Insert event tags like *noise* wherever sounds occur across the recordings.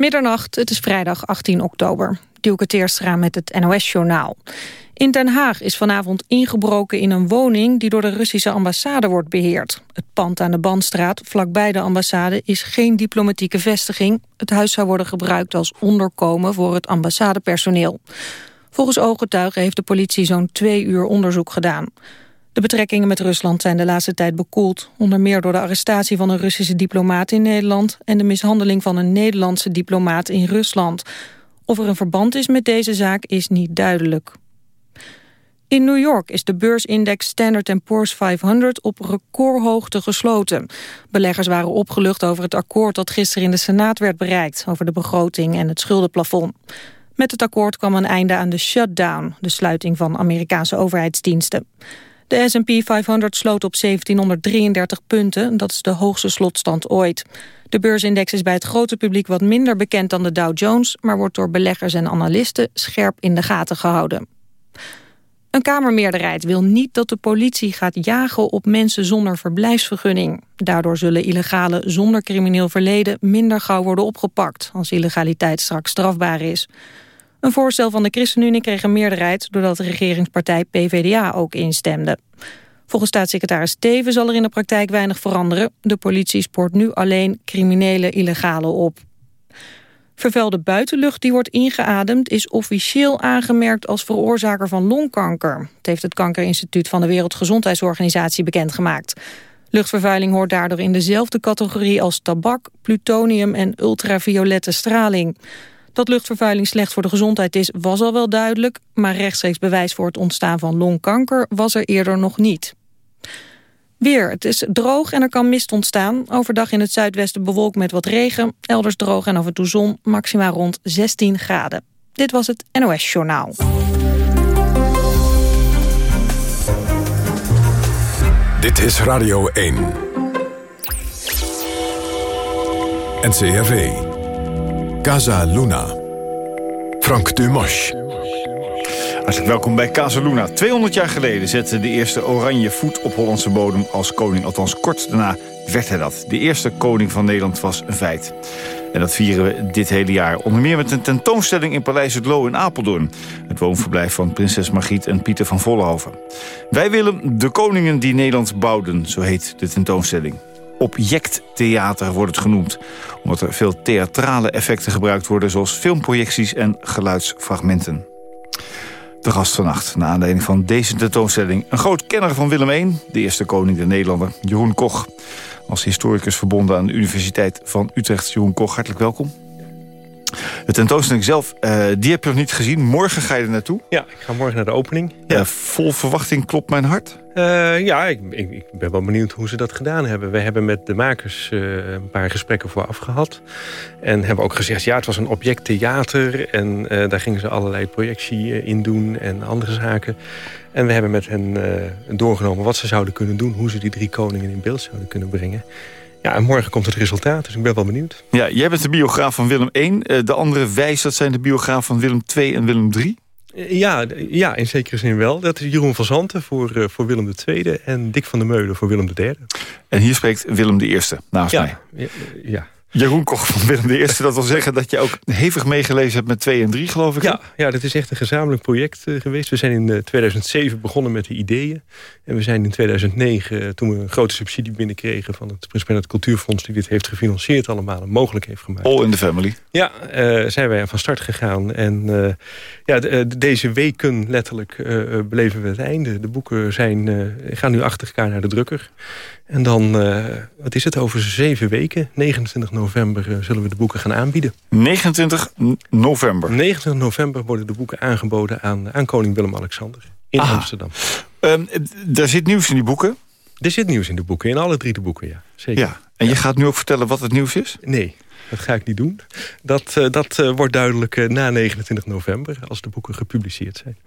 Middernacht, het is vrijdag 18 oktober. Dielke Teerstra met het NOS-journaal. In Den Haag is vanavond ingebroken in een woning... die door de Russische ambassade wordt beheerd. Het pand aan de Bandstraat, vlakbij de ambassade... is geen diplomatieke vestiging. Het huis zou worden gebruikt als onderkomen voor het ambassadepersoneel. Volgens ooggetuigen heeft de politie zo'n twee uur onderzoek gedaan. De betrekkingen met Rusland zijn de laatste tijd bekoeld. Onder meer door de arrestatie van een Russische diplomaat in Nederland... en de mishandeling van een Nederlandse diplomaat in Rusland. Of er een verband is met deze zaak is niet duidelijk. In New York is de beursindex Standard Poor's 500 op recordhoogte gesloten. Beleggers waren opgelucht over het akkoord dat gisteren in de Senaat werd bereikt... over de begroting en het schuldenplafond. Met het akkoord kwam een einde aan de shutdown, de sluiting van Amerikaanse overheidsdiensten. De S&P 500 sloot op 1733 punten, dat is de hoogste slotstand ooit. De beursindex is bij het grote publiek wat minder bekend dan de Dow Jones... maar wordt door beleggers en analisten scherp in de gaten gehouden. Een Kamermeerderheid wil niet dat de politie gaat jagen op mensen zonder verblijfsvergunning. Daardoor zullen illegalen zonder crimineel verleden minder gauw worden opgepakt... als illegaliteit straks strafbaar is. Een voorstel van de ChristenUnie kreeg een meerderheid... doordat de regeringspartij PvdA ook instemde. Volgens staatssecretaris Teven zal er in de praktijk weinig veranderen. De politie spoort nu alleen criminele illegalen op. Vervuilde buitenlucht die wordt ingeademd is officieel aangemerkt als veroorzaker van longkanker. Het heeft het Kankerinstituut van de Wereldgezondheidsorganisatie bekendgemaakt. Luchtvervuiling hoort daardoor in dezelfde categorie als tabak, plutonium en ultraviolette straling. Dat luchtvervuiling slecht voor de gezondheid is, was al wel duidelijk... maar rechtstreeks bewijs voor het ontstaan van longkanker was er eerder nog niet. Weer, het is droog en er kan mist ontstaan. Overdag in het zuidwesten bewolkt met wat regen. Elders droog en af en toe zon, maxima rond 16 graden. Dit was het NOS Journaal. Dit is Radio 1. NCRV. Casa Luna. Frank Dumas. Hartelijk welkom bij Casa Luna. 200 jaar geleden zette de eerste oranje voet op Hollandse bodem als koning. Althans, kort daarna werd hij dat. De eerste koning van Nederland was een feit. En dat vieren we dit hele jaar. Onder meer met een tentoonstelling in Paleis het Loo in Apeldoorn. Het woonverblijf van prinses Margriet en Pieter van Vollenhoven. Wij willen de koningen die Nederland bouwden, zo heet de tentoonstelling objecttheater wordt het genoemd. Omdat er veel theatrale effecten gebruikt worden... zoals filmprojecties en geluidsfragmenten. De gast vannacht, na aanleiding van deze tentoonstelling... een groot kenner van Willem I, de eerste koning der Nederlander, Jeroen Koch. Als historicus verbonden aan de Universiteit van Utrecht. Jeroen Koch, hartelijk welkom. De tentoonstelling zelf, uh, die heb je nog niet gezien. Morgen ga je er naartoe. Ja, ik ga morgen naar de opening. Ja, vol verwachting klopt mijn hart. Uh, ja, ik, ik, ik, ben wel benieuwd hoe ze dat gedaan hebben. We hebben met de makers uh, een paar gesprekken vooraf gehad. En hebben ook gezegd, ja, het was een objecttheater. En daar gingen ze allerlei projectie in doen en andere zaken. En we hebben met hen doorgenomen wat ze zouden kunnen doen. Hoe ze die drie koningen in beeld zouden kunnen brengen. Ja, en morgen komt het resultaat, dus ik ben wel benieuwd. Ja, jij bent de biograaf van Willem I. Eh, de andere wijs, dat zijn de biograaf van Willem II en Willem III. Eh, ja, ja, in zekere zin wel. Dat is Jeroen van Zanten voor, uh, voor Willem II en Dick van der Meulen voor Willem III. En hier spreekt Willem I naast ja, mij. Ja, ja. Jeroen Koch van Willem I. Dat wil zeggen dat je ook hevig meegelezen hebt met 2 en 3, geloof ik. Ja, ja, dat is echt een gezamenlijk project uh, geweest. We zijn in uh, 2007 begonnen met de ideeën. En we zijn in 2009, uh, toen we een grote subsidie binnenkregen... van het Prins Bernhard Cultuurfonds... die dit heeft gefinancierd allemaal en mogelijk heeft gemaakt. All in the family. Ja, zijn wij van start gegaan. En ja, deze weken letterlijk beleven we het einde. De boeken zijn, gaan nu achter elkaar naar de drukker. En dan, wat is het, over zeven weken, 29 november, zullen we de boeken gaan aanbieden. 29 november? 29 november worden de boeken aangeboden aan, aan koning Willem-Alexander in Aha. Amsterdam. Um, er zit nieuws in die boeken? Er zit nieuws in de boeken, in alle drie de boeken, ja. Zeker. Ja. En je gaat nu ook vertellen wat het nieuws is? Nee, dat ga ik niet doen. Dat, uh, dat uh, wordt duidelijk uh, na 29 november, als de boeken gepubliceerd zijn.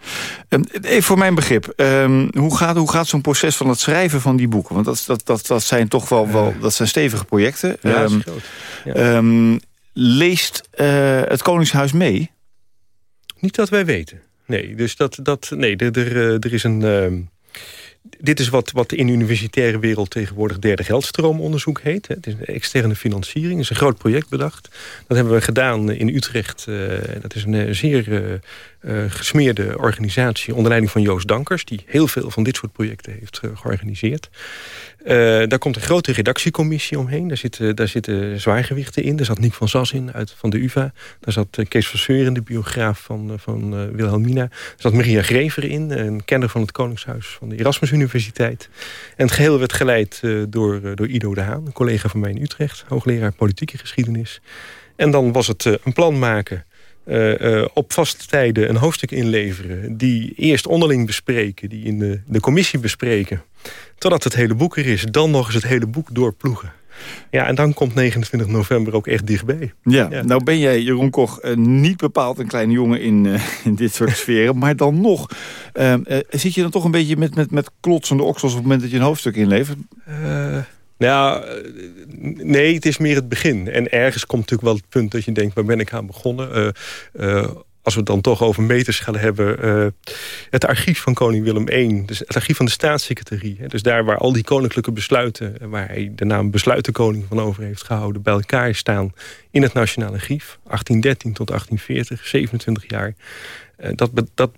Um, even voor mijn begrip, um, hoe gaat, hoe gaat zo'n proces van het schrijven van die boeken? Want dat, dat, dat, dat zijn toch wel, wel dat zijn stevige projecten. Ja, groot. Ja. leest het Koningshuis mee? Niet dat wij weten. Nee, dus dat, dat, nee er, er, er is een... dit is wat, wat in de universitaire wereld tegenwoordig derde geldstroomonderzoek heet. Het is een externe financiering. Het is een groot project bedacht. Dat hebben we gedaan in Utrecht. dat is een zeer gesmeerde organisatie onder leiding van Joost Dankers... die heel veel van dit soort projecten heeft georganiseerd. Uh, daar komt een grote redactiecommissie omheen. Daar zitten, daar zitten zwaargewichten in. Daar zat Nick van Zas in uit, van de UvA. Daar zat uh, Kees Vasseur in, de biograaf van, uh, van Wilhelmina. Daar zat Maria Grever in, een kenner van het Koningshuis van de Erasmus Universiteit. En het geheel werd geleid door, door Ido de Haan, een collega van mij in Utrecht. Hoogleraar politieke geschiedenis. En dan was het een plan maken uh, uh, op vaste tijden een hoofdstuk inleveren... die eerst onderling bespreken, die in de, de commissie bespreken... totdat het hele boek er is. Dan nog eens het hele boek doorploegen. Ja, en dan komt 29 november ook echt dichtbij. Ja, nou ben jij, Jeroen Koch, uh, niet bepaald een kleine jongen in, in dit soort sferen. Maar dan nog, zit je dan toch een beetje met, met, met klotsende oksels... op het moment dat je een hoofdstuk inlevert? Nou, nee, het is meer het begin. En ergens komt natuurlijk wel het punt dat je denkt... waar ben ik aan begonnen? Uh, uh, als we het dan toch over meters gaan hebben... Uh, het archief van koning Willem I, dus het archief van de staatssecretarie... Hè, dus daar waar al die koninklijke besluiten... waar hij de naam besluitenkoning van over heeft gehouden... bij elkaar staan in het nationale archief. 1813 tot 1840, 27 jaar. dat, dat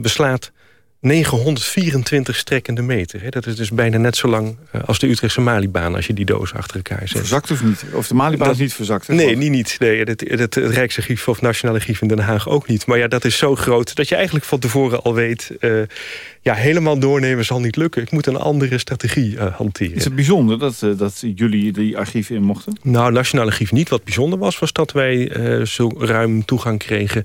beslaat 924 strekkende meter. Hè. Dat is dus bijna net zo lang uh, als de Utrechtse Malibaan... als je die doos achter elkaar zet. Verzakt of niet? Of de Malibaan is niet verzakt? Hè? Nee, niet, niet. Nee, het, het, het, Rijksarchief of Nationale Archief in Den Haag ook niet. Maar ja, dat is zo groot dat je eigenlijk van tevoren al weet... Uh, ja, helemaal doornemen zal niet lukken. Ik moet een andere strategie uh, hanteren. Is het bijzonder dat, dat jullie die archieven in mochten? Nou, Nationaal Archief niet. Wat bijzonder was, was dat wij zo ruim toegang kregen...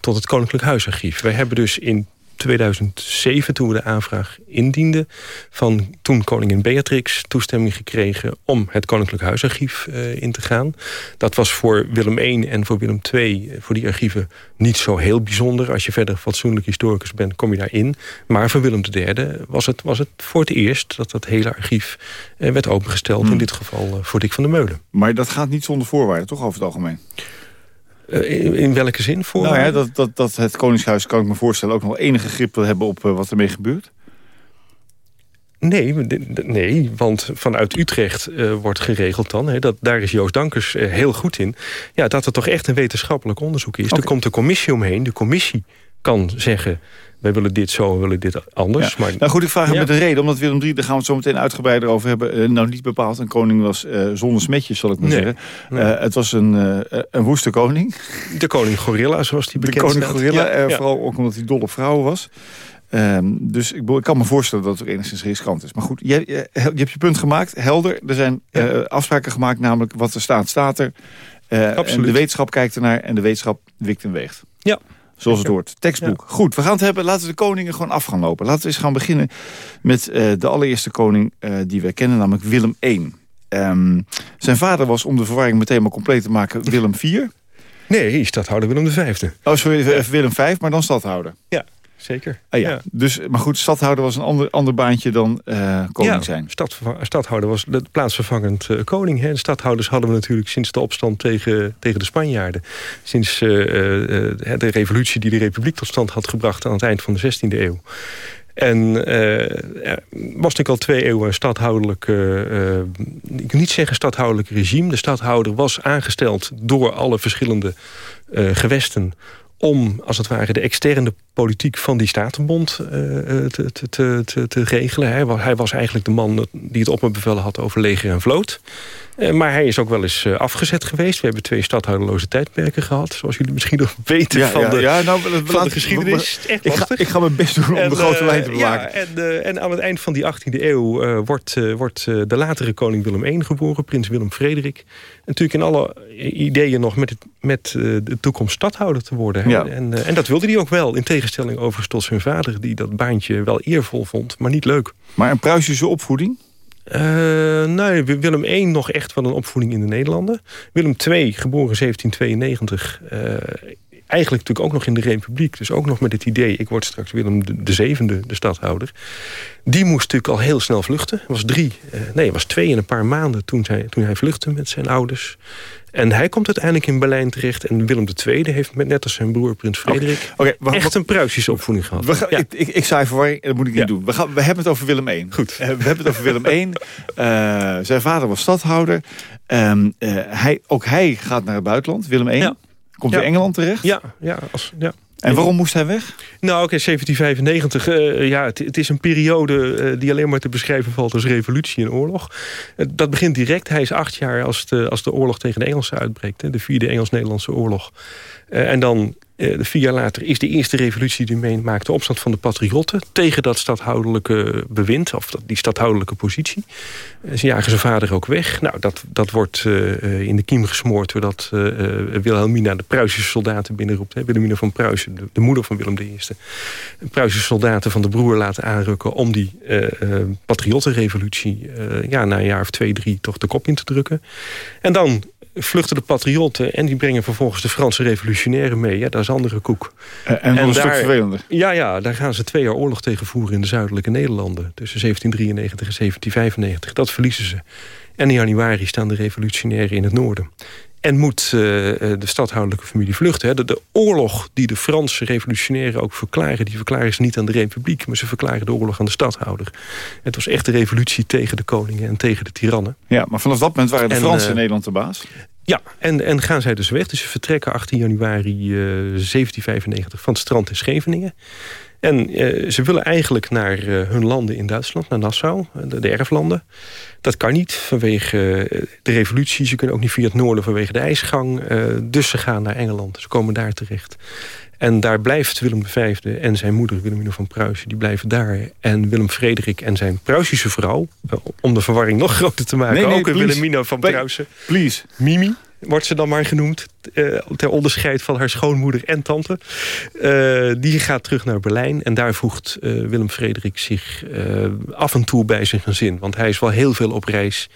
tot het Koninklijk Huisarchief. Wij hebben dus in 2007, toen we de aanvraag indienden... van toen koningin Beatrix toestemming gekregen... om het Koninklijk Huisarchief uh, in te gaan. Dat was voor Willem I en voor Willem II, eh, voor die archieven... niet zo heel bijzonder. Als je verder fatsoenlijk historicus bent, kom je daarin. Maar voor Willem III was het, was het voor het eerst... dat dat hele archief uh, werd opengesteld. In hmm. dit geval uh, voor Dick van der Meulen. Maar dat gaat niet zonder voorwaarden, toch over het algemeen? Eh, in, welke zin? Voor nou ja, dat, dat, dat het Koningshuis, kan ik me voorstellen... ook nog enige grip wil hebben op uh, wat ermee gebeurt? Nee, nee, want vanuit Utrecht uh, wordt geregeld dan... Hè, dat, daar is Joost Dankers heel goed in... Ja, dat er toch echt een wetenschappelijk onderzoek is. Okay. Er komt een commissie omheen. De commissie kan zeggen wij willen dit zo, we willen dit anders. Maar... Nou goed, ik vraag ja. met de reden, omdat Willem III, daar gaan we het zo meteen uitgebreider over hebben, uh, nou niet bepaald een koning was uh, zonder smetjes, zal ik maar zeggen. Nee. Uh, het was een, een woeste koning. De koning gorilla, zoals die bekend De koning gorilla, ja, vooral ook omdat hij dol op vrouwen was. Um, dus ik, ik, kan me voorstellen dat het enigszins riskant is. Maar goed, je, je, je hebt je punt gemaakt, helder. Er zijn afspraken gemaakt, namelijk wat er staat, staat er. en de wetenschap kijkt ernaar en de wetenschap wikt en weegt. Ja, Zoals het hoort. Tekstboek. Goed, we gaan het hebben. Laten we de koningen gewoon af gaan lopen. Laten we eens gaan beginnen met uh, de allereerste koning uh, die we kennen, namelijk Willem I. Um, zijn vader was, om de verwarring meteen maar compleet te maken, *laughs* Willem IV. Nee, stadhouder Willem V. Oh, sorry, ja. Willem V, maar dan stadhouder. Ja, zeker. Ah, ja. ja. Dus, maar goed, stadhouder was een ander, ander baantje dan uh, koning ja, zijn. Stad, stadhouder was de plaatsvervangend uh, koning. Hè. stadhouders hadden we natuurlijk sinds de opstand tegen, tegen de Spanjaarden. Sinds uh, de revolutie die de republiek tot stand had gebracht... aan het eind van de 16e eeuw. En uh, was natuurlijk al twee eeuwen een stadhoudelijk... Uh, ik wil niet zeggen stadhoudelijk regime. De stadhouder was aangesteld door alle verschillende gewesten om, als het ware, de externe politiek van die Statenbond uh, te, te, te, te, regelen. Hij was, hij was eigenlijk de man die het opperbevel had over leger en vloot. Uh, maar hij is ook wel eens uh, afgezet geweest. We hebben twee stadhouderloze tijdperken gehad. Zoals jullie misschien nog weten ja, van, ja, de, ja, nou, van laat, de geschiedenis. Echt ik, ga, ik ga mijn best doen om en, de grote lijn te bewaken. Ja, en, en, aan het eind van die 18e eeuw wordt, wordt de latere koning Willem I geboren. Prins Willem Frederik. En natuurlijk in alle ideeën nog met, het, met de toekomst stadhouder te worden. Ja. En, en dat wilde hij ook wel. In tegenstelling overigens tot zijn vader... die dat baantje wel eervol vond, maar niet leuk. Maar een Pruisische opvoeding? Uh, nee, Willem I nog echt wel een opvoeding in de Nederlanden. Willem II, geboren 1792... Uh, eigenlijk natuurlijk ook nog in de Republiek. Dus ook nog met het idee, ik word straks Willem de, zevende, de stadhouder. Die moest natuurlijk al heel snel vluchten. was drie, nee, was twee in een paar maanden toen, hij, toen hij vluchtte met zijn ouders. En hij komt uiteindelijk in Berlijn terecht. En Willem II heeft met, net als zijn broer Prins Frederik... Okay. echt een Pruisische opvoeding gehad. We gaan, ik, ik, ik zei verwarring, dat moet ik niet doen. We, gaan, we hebben het over Willem I. Goed. Uh, we hebben het over Willem I. Uh, *laughs* zijn vader was stadhouder. Um, uh, hij, ook hij gaat naar het buitenland, Willem I. Komt in Engeland terecht? Ja, ja, als, ja. En waarom moest hij weg? Nou, oké, 1795. Uh, ja, het, het, is een periode uh, die alleen maar te beschrijven valt als revolutie en oorlog. Uh, dat begint direct. Hij is acht jaar als de, als de oorlog tegen de Engelsen uitbreekt. Hè, de vierde Engels-Nederlandse oorlog. en dan uh, vier jaar later is de eerste revolutie die meemaakt... de opstand van de patriotten tegen dat stadhoudelijke bewind... of die stadhoudelijke positie. Uh, ze jagen zijn vader ook weg. Nou, dat, dat wordt uh, in de kiem gesmoord... doordat Wilhelmina de Pruisische soldaten binnenroept. Hè. Wilhelmina van Pruisen, de, de, moeder van Willem I. Pruisische soldaten van de broer laten aanrukken... om die patriottenrevolutie ja, na een jaar of twee, drie... toch de kop in te drukken. En dan vluchten de patriotten en die brengen vervolgens de Franse revolutionairen mee. Ja, dat is andere koek. Uh, en, en een daar, stuk vervelender. Ja, ja, daar gaan ze twee jaar oorlog tegen voeren in de zuidelijke Nederlanden. Tussen 1793 en 1795. Dat verliezen ze. En in januari staan de revolutionairen in het noorden. En moet uh, de stadhoudelijke familie vluchten. De, de, oorlog die de Franse revolutionairen ook verklaren... die verklaren ze niet aan de republiek... maar ze verklaren de oorlog aan de stadhouder. Het was echt de revolutie tegen de koningen en tegen de tirannen. Ja, maar vanaf dat moment waren de Fransen in uh, Nederland de baas? Ja, en, en gaan zij dus weg. Dus ze vertrekken 18 januari uh, 1795 van het strand in Scheveningen. En uh, ze willen eigenlijk naar uh, hun landen in Duitsland, naar Nassau, de, de, erflanden. Dat kan niet vanwege de revolutie. Ze kunnen ook niet via het noorden vanwege de ijsgang. dus ze gaan naar Engeland. Ze komen daar terecht. En daar blijft Willem V en zijn moeder Wilhelmina van Pruisen... die blijven daar. En Willem Frederik en zijn Pruisische vrouw... om de verwarring nog groter te maken... Nee, nee, ook please. Wilhelmina van Pruisen. Please. Mimi wordt ze dan maar genoemd. Uh, ter onderscheid van haar schoonmoeder en tante. Uh, die gaat terug naar Berlijn. En daar voegt uh, Willem Frederik zich af en toe bij zijn gezin. Want hij is wel heel veel op reis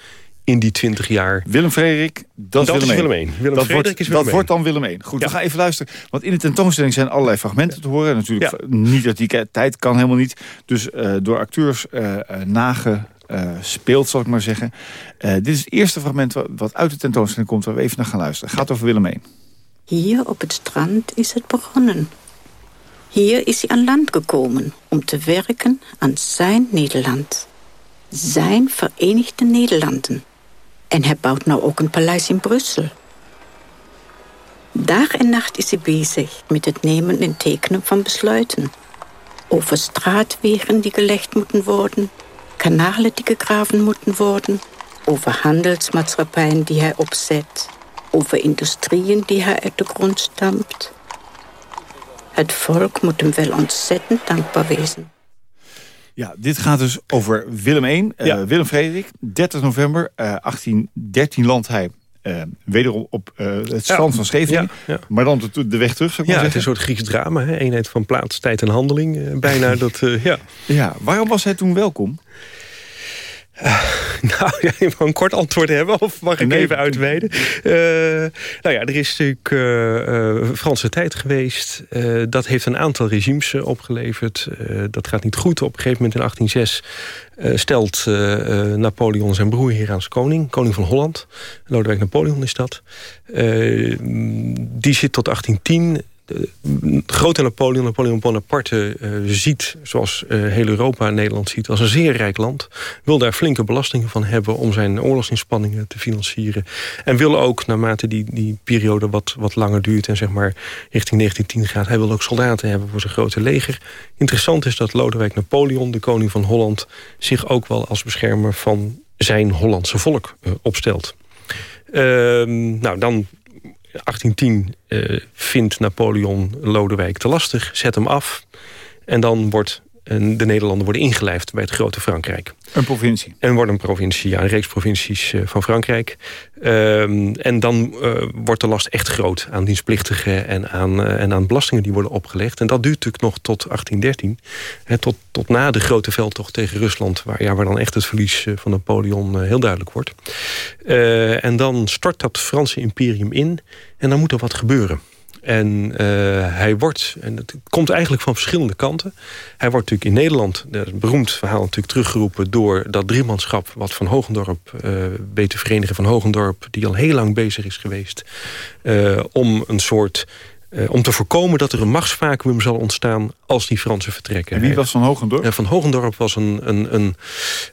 in die twintig jaar. Willem Frederik, dat, dat is Willem I. Willem dat, wordt, is Willem dat wordt dan Willem I. Goed, ja. we gaan even luisteren. Want in de tentoonstelling zijn allerlei fragmenten te horen. Natuurlijk ja. niet dat die tijd kan helemaal niet. Dus uh, door acteurs uh, nagespeeld, zal ik maar zeggen. Uh, dit is het eerste fragment wat uit de tentoonstelling komt... waar we even naar gaan luisteren. Het gaat over Willem I. Hier op het strand is het begonnen. Hier is hij aan land gekomen om te werken aan zijn Nederland. Zijn Verenigde Nederlanden. En hij bouwt nou ook een paleis in Brussel. Dag en nacht is hij bezig met het nemen en tekenen van besluiten. Over straatwegen die gelegd moeten worden, kanalen die gegraven moeten worden, over handelsmaatschappijen die hij opzet, over industrieën die hij uit de grond stampt. Het volk moet hem wel ontzettend dankbaar wezen. Ja, dit gaat dus over Willem I, uh, ja. Willem Frederik. 30 november uh, 1813 landt hij uh, wederom op het strand ja. van Scheveningen. Ja. Maar dan de, de, weg terug, zou ik ja, maar het is een soort Grieks drama. Hè? Eenheid van plaats, tijd en handeling. Bijna *laughs* dat, ja. ja. Waarom was hij toen welkom? Uh, *laughs* nou, ja, je mag een kort antwoord hebben, of mag ik nee, even uitweiden? Uh, nou ja, er is natuurlijk uh, Franse tijd geweest. dat heeft een aantal regimes opgeleverd. dat gaat niet goed. Op een gegeven moment in 1806 stelt Napoleon zijn broer hier als koning. Koning van Holland. Lodewijk Napoleon is dat. die zit tot 1810 de grote Napoleon, Napoleon Bonaparte, uh, ziet, zoals uh, heel Europa en Nederland ziet, als een zeer rijk land. Wil daar flinke belastingen van hebben om zijn oorlogsinspanningen te financieren. En wil ook, naarmate die, die periode wat, wat langer duurt en zeg maar richting 1910 gaat, hij wil ook soldaten hebben voor zijn grote leger. Interessant is dat Lodewijk Napoleon, de koning van Holland, zich ook wel als beschermer van zijn Hollandse volk opstelt. Ehm, nou, dan 1810 uh, vindt Napoleon Lodewijk te lastig, zet hem af. En dan wordt en de Nederlanden worden ingelijfd bij het grote Frankrijk. Een provincie. En wordt een provincie, ja, een reeks provincies uh, van Frankrijk. Um, en dan uh, wordt de last echt groot aan dienstplichtigen en aan, uh, en aan belastingen die worden opgelegd. En dat duurt natuurlijk nog tot 1813. Hè, tot, tot na de grote veldtocht tegen Rusland, waar, ja, waar dan echt het verlies van Napoleon heel duidelijk wordt. en dan stort dat Franse imperium in en dan moet er wat gebeuren. En uh, hij wordt, en het komt eigenlijk van verschillende kanten. Hij wordt natuurlijk in Nederland, dat een beroemd verhaal natuurlijk teruggeroepen... door dat driemanschap wat van Hogendorp, uh, beter verenigen van Hogendorp... die al heel lang bezig is geweest... Uh, om een soort uh, om te voorkomen dat er een machtsvacuum zal ontstaan als die Fransen vertrekken. En wie was Van Hogendorp? Uh, van Hogendorp was een, een, een,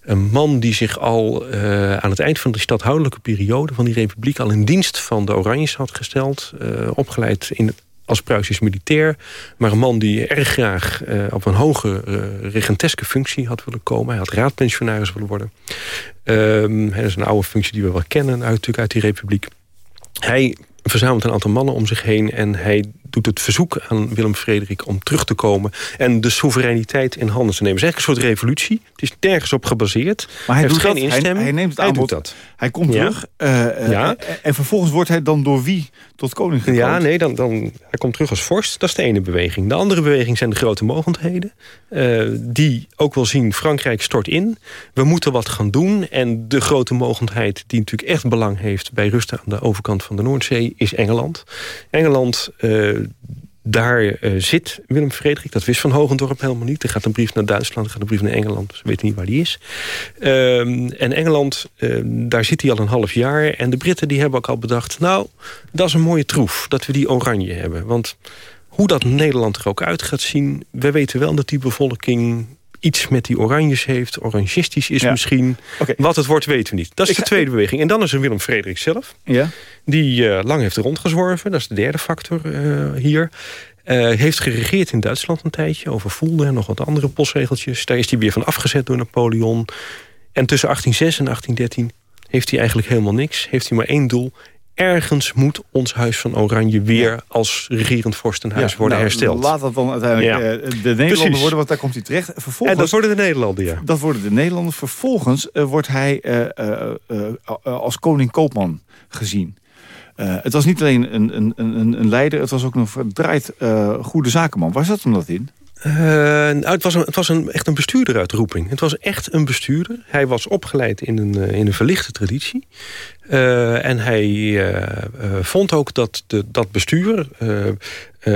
een man die zich al uh, aan het eind van de stadhoudelijke periode... van die republiek al in dienst van de Oranjes had gesteld. opgeleid in, als Pruisisch militair. Maar een man die erg graag op een hoge regenteske functie had willen komen. Hij had raadpensionaris willen worden. Ehm, dat is een oude functie die we wel kennen uit, natuurlijk uit die republiek. Hij verzamelt een aantal mannen om zich heen... en hij doet het verzoek aan Willem-Frederik om terug te komen... en de soevereiniteit in handen te nemen. Het is eigenlijk een soort revolutie. Het is nergens op gebaseerd. Maar hij, doet geen dat, instemming. Hij, hij neemt het hij aanbod. doet dat. Hij komt Ja. terug. eh, Ja. eh, en vervolgens wordt hij dan door wie tot koning gekroond? Ja, nee, dan, dan, hij komt terug als vorst. Dat is de ene beweging. De andere beweging zijn de grote mogendheden. eh, die ook wel zien, Frankrijk stort in. We moeten wat gaan doen. En de grote mogendheid die natuurlijk echt belang heeft... bij rusten aan de overkant van de Noordzee, is Engeland. Engeland... eh, daar eh, zit Willem Frederik, dat wist Van Hogendorp helemaal niet. Er gaat een brief naar Duitsland, er gaat een brief naar Engeland. Ze weten niet waar die is. Ehm, en Engeland, eh, daar zit hij al een half jaar. En de Britten die hebben ook al bedacht... nou, dat is een mooie troef, dat we die oranje hebben. Want hoe dat Nederland er ook uit gaat zien... we weten wel dat die bevolking iets met die oranjes heeft. Orangistisch is Ja. misschien. Wat het wordt, weten we niet. Dat is de tweede beweging. En dan is er Willem Frederik zelf Ja? die eh, lang heeft rondgezworven. Dat is de derde factor eh, hier. Eh, heeft geregeerd in Duitsland een tijdje. Over Fulda en nog wat andere postregeltjes. Daar is hij weer van afgezet door Napoleon. En tussen 1806 en 1813 heeft hij eigenlijk helemaal niks. Heeft hij maar één doel. Ergens moet ons Huis van Oranje weer als regerend vorstenhuis Ja, worden nou, hersteld. Laat dat dan uiteindelijk Ja. eh, de Nederlander Precies. worden, want daar komt hij terecht. Vervolgens, En dat worden de Nederlanden, ja. dat worden de Nederlanders. Vervolgens eh, wordt hij eh, als koning koopman gezien. Het was niet alleen een, een, een, een leider, het was ook een verdraaid goede zakenman. Waar zat hem dat in? Eh, nou, het was, een, het was een, echt een bestuurderuitroeping. Het was echt een bestuurder. Hij was opgeleid in een, eh, in een verlichte traditie. Eh, en hij vond ook dat de, dat bestuur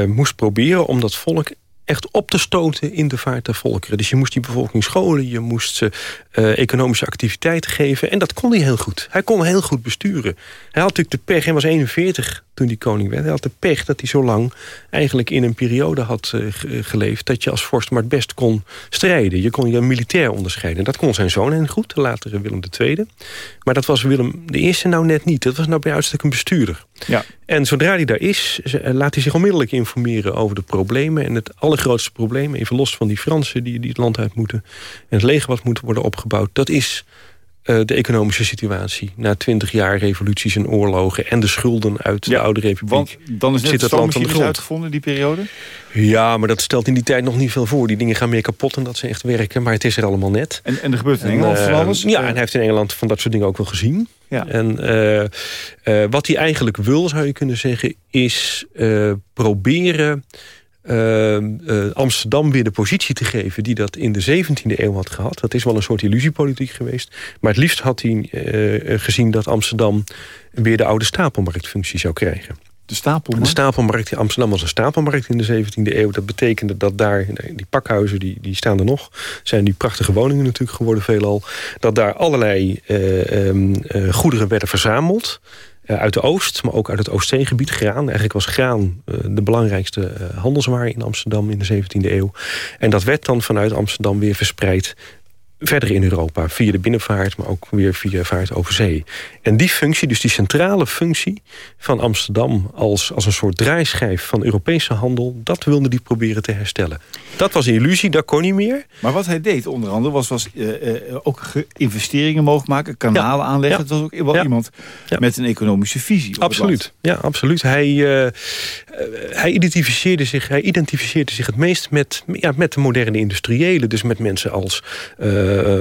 moest proberen om dat volk echt op te stoten in de vaart der volkeren. Dus je moest die bevolking scholen, je moest ze economische activiteiten geven. En dat kon hij heel goed. Hij kon heel goed besturen. Hij had natuurlijk de pech, hij was 41 toen hij koning werd. Hij had de pech dat hij zo lang eigenlijk in een periode had eh, ge- geleefd... dat je als vorst maar het best kon strijden. Je kon je militair onderscheiden. Dat kon zijn zoon heel goed, de latere Willem II. Maar dat was Willem I nou net niet. Dat was nou bij uitstek een bestuurder. Ja. En zodra hij daar is, eh, laat hij zich onmiddellijk informeren over de problemen. En het allergrootste probleem, even los van die Fransen die, die het land uit moeten... en het leger wat moet worden opgebouwd, dat is eh, de economische situatie. Na twintig jaar revoluties en oorlogen en de schulden uit de oude republiek. Want dan is net Zit het land aan de stoommachines grond. uitgevonden die periode. Ja, maar dat stelt in die tijd nog niet veel voor. Die dingen gaan meer kapot dan dat ze echt werken. Maar het is er allemaal net. En, en er gebeurt in En, Engeland van eh, alles. Ja, Eh, en hij heeft in Engeland van dat soort dingen ook wel gezien. Ja. En eh, wat hij eigenlijk wil, zou je kunnen zeggen... is proberen eh, eh, Amsterdam weer de positie te geven... die dat in de 17e eeuw had gehad. Dat is wel een soort illusiepolitiek geweest. Maar het liefst had hij eh, gezien dat Amsterdam... weer de oude stapelmarktfunctie zou krijgen. de stapel. De stapelmarkt in Amsterdam was een stapelmarkt in de 17e eeuw. Dat betekende dat daar, die pakhuizen die, die staan er nog... zijn die prachtige woningen natuurlijk geworden veelal... dat daar allerlei eh, ehm, eh, goederen werden verzameld... eh, uit de Oost, maar ook uit het Oostzeegebied. Graan, eigenlijk was graan eh, de belangrijkste eh, handelswaar in Amsterdam in de 17e eeuw. En dat werd dan vanuit Amsterdam weer verspreid verder in Europa. Via de binnenvaart, maar ook weer via vaart over zee. En die functie, dus die centrale functie van Amsterdam... als, als een soort draaischijf van Europese handel... dat wilde hij proberen te herstellen. Dat was een illusie, dat kon niet meer. Maar wat hij deed onder andere was, was eh, eh, ook ge- investeringen mogelijk maken, kanalen aanleggen. Ja. Het was ook wel Ja. iemand met een economische visie. Absoluut, ja, absoluut. Hij, eh, hij, identificeerde zich, hij identificeerde zich het meest met, ja, met de moderne industriëlen. Dus met mensen als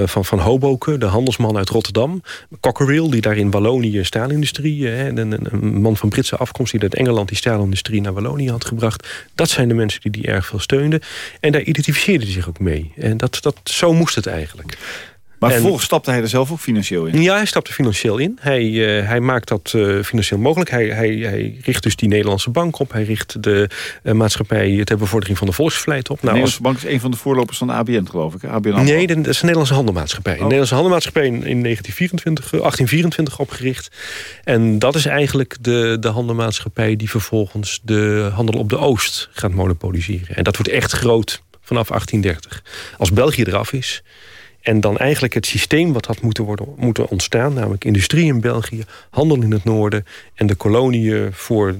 van, van Hoboken, de handelsman uit Rotterdam. Cockerill, die daar in Wallonië staalindustrie... eh, een, een, man van Britse afkomst die uit Engeland die staalindustrie naar Wallonië had gebracht. Dat zijn de mensen die die erg veel steunden. En daar identificeerde hij zich ook mee. En dat, dat, zo moest het eigenlijk. Maar vervolgens stapte hij er zelf ook financieel in? Ja, hij stapte financieel in. Hij, uh, hij maakt dat uh, financieel mogelijk. Hij, hij, hij, richt dus die Nederlandse bank op. Hij richt de uh, maatschappij ter bevordering van de volksvlijt op. De nou, Nederlandse bank is een van de voorlopers van de ABN, geloof ik. ABN nee, dat is een Nederlandse handelmaatschappij. Oh. Een Nederlandse handelmaatschappij in, in 1924, 1824 opgericht. En dat is eigenlijk de, de handelmaatschappij... die vervolgens de handel op de Oost gaat monopoliseren. En dat wordt echt groot vanaf 1830. Als België eraf is... En dan eigenlijk het systeem wat had moeten, worden, moeten ontstaan... namelijk industrie in België, handel in het noorden... en de koloniën voor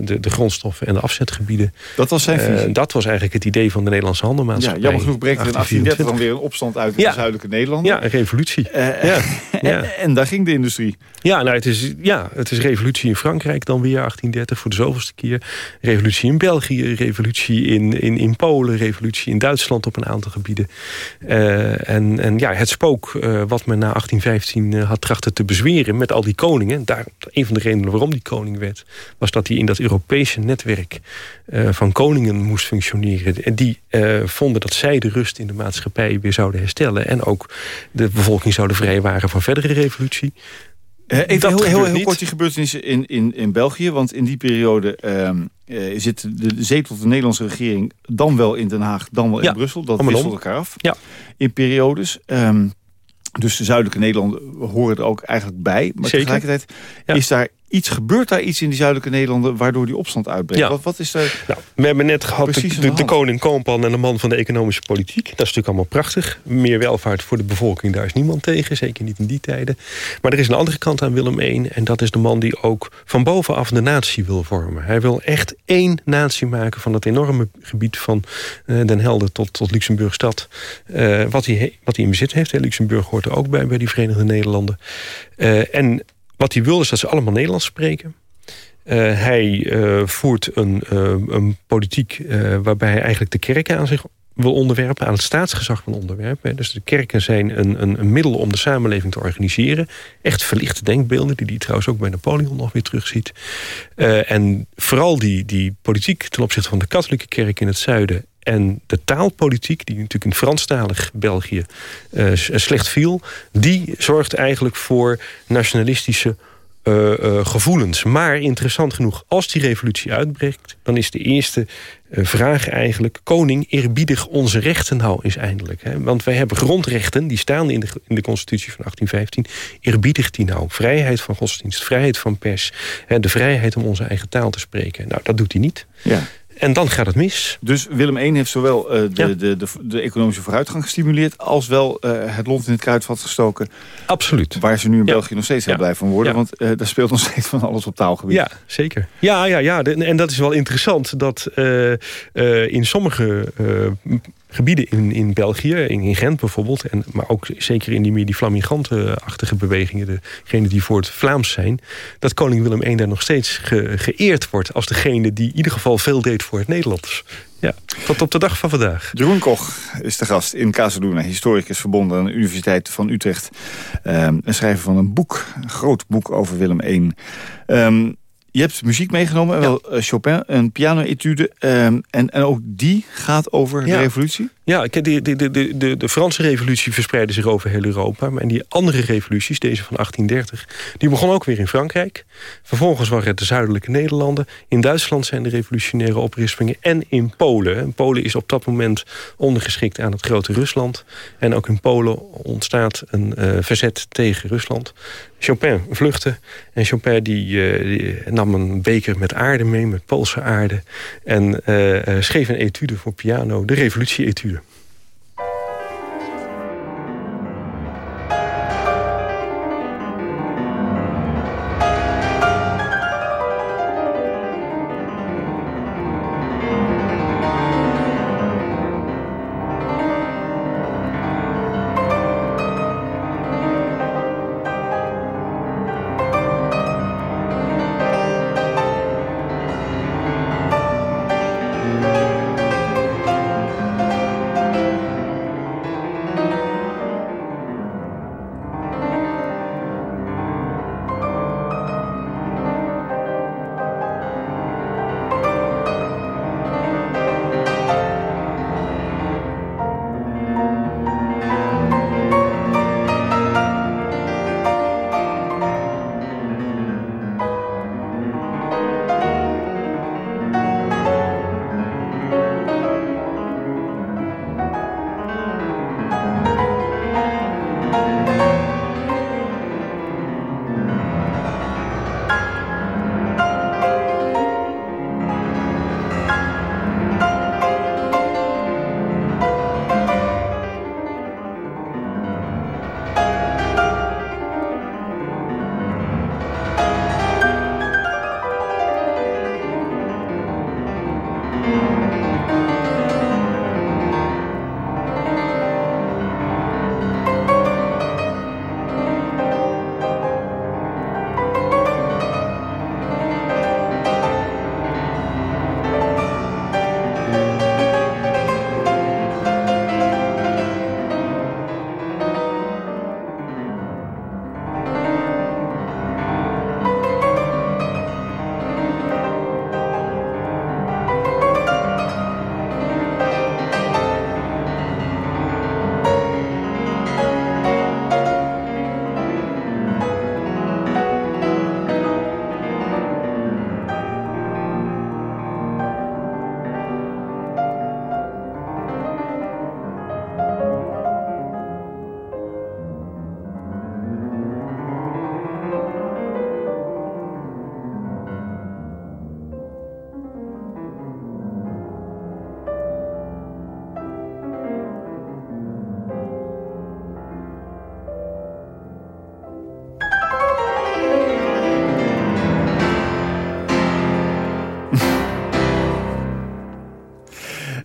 de, de grondstoffen en de afzetgebieden. Dat was zijn uh, dat was eigenlijk het idee van de Nederlandse handelmaatschappij. Ja, jammer genoeg breekt er in 1830 dan weer een opstand uit in ja. de zuidelijke Nederlanden. Ja, een revolutie. Uh, ja. *laughs* en, en, daar ging de industrie. Ja, nou, het is, ja, het is revolutie in Frankrijk dan weer 1830 voor de zoveelste keer. Revolutie in België, revolutie in, in, in Polen, revolutie in Duitsland op een aantal gebieden. en, en ja, het spook wat men na 1815 had trachten te bezweren met al die koningen. Daar, een van de redenen waarom die koning werd, was dat hij in dat Europese netwerk uh, van koningen moest functioneren. En die uh, vonden dat zij de rust in de maatschappij weer zouden herstellen. En ook de bevolking zouden vrijwaren van verdere revolutie. Uh, even heel, heel, heel kort die gebeurtenissen in, in, in België. Want in die periode uh, zit de, de zetel van de Nederlandse regering... dan wel in Den Haag, dan wel in ja, Brussel. Dat wisselt elkaar af. Ja. In periodes. Um, dus de zuidelijke Nederlanden horen er ook eigenlijk bij. Maar Zeker. tegelijkertijd Ja. is daar iets, gebeurt daar iets in die zuidelijke Nederlanden... waardoor die opstand uitbreekt. Ja. Wat, wat is er... Nou, we hebben net gehad de, de, koning Koopman en de man van de economische politiek. Dat is natuurlijk allemaal prachtig. Meer welvaart voor de bevolking, daar is niemand tegen. Zeker niet in die tijden. Maar er is een andere kant aan Willem I. En dat is de man die ook van bovenaf de natie wil vormen. Hij wil echt één natie maken van het enorme gebied van eh, Den Helder tot, tot Luxemburgstad. Eh, wat, hij, wat hij in bezit heeft. Hè. Luxemburg hoort er ook bij, bij die Verenigde Nederlanden. Eh, en wat hij wil is dat ze allemaal Nederlands spreken. Uh, hij uh, voert een, uh, een politiek waarbij hij eigenlijk de kerken aan zich wil onderwerpen, aan het staatsgezag wil onderwerpen. Dus de kerken zijn een, een, een middel om de samenleving te organiseren. Echt verlichte denkbeelden, die hij trouwens ook bij Napoleon nog weer terugziet. en vooral die, die politiek ten opzichte van de katholieke kerk in het zuiden en de taalpolitiek, die natuurlijk in Franstalig België uh, slecht viel... die zorgt eigenlijk voor nationalistische uh, uh, gevoelens. Maar interessant genoeg, als die revolutie uitbreekt... dan is de eerste vraag eigenlijk... koning, eerbiedig onze rechten nou eens eindelijk. Hè? Want wij hebben grondrechten, die staan in de, in de constitutie van 1815. Eerbiedig die nou? Vrijheid van godsdienst, vrijheid van pers... Hè, de vrijheid om onze eigen taal te spreken. Nou, dat doet hij niet. Ja. En dan gaat het mis. Dus Willem I heeft zowel uh, de, Ja. de, de, de, economische vooruitgang gestimuleerd... als wel uh, het lont in het kruidvat gestoken. Absoluut. Waar ze nu in Ja. België nog steeds heel blij van worden. Want uh, daar speelt nog steeds van alles op taalgebied. Ja, zeker. Ja, ja, ja. En dat is wel interessant dat eh, eh, in sommige eh, gebieden in, in België, in, in Gent bijvoorbeeld, en, maar ook zeker in die meer die flamingante-achtige bewegingen, degene die voor het Vlaams zijn, dat koning Willem I daar nog steeds ge- geëerd wordt als degene die in ieder geval veel deed voor het Nederlands. Ja, tot op de dag van vandaag. Jeroen Koch is de gast in Casaluna. Historicus verbonden aan de Universiteit van Utrecht. Um, en schrijver van een boek, een groot boek over Willem I. Um, je hebt muziek meegenomen, Ja. wel uh, Chopin, een piano-etude. Um, en, en ook die gaat over Ja. de revolutie? Ja, de, de, de, de, de Franse revolutie verspreidde zich over heel Europa. Maar die andere revoluties, deze van 1830... die begon ook weer in Frankrijk. Vervolgens waren het de zuidelijke Nederlanden. In Duitsland zijn de revolutionaire oprispingen. En in Polen. En Polen is op dat moment ondergeschikt aan het grote Rusland. En ook in Polen ontstaat een uh, verzet tegen Rusland. Chopin vluchtte. En Chopin die, uh, die nam een beker met aarde mee, met Poolse aarde. En uh, uh, schreef een etude voor piano, de revolutie-etude.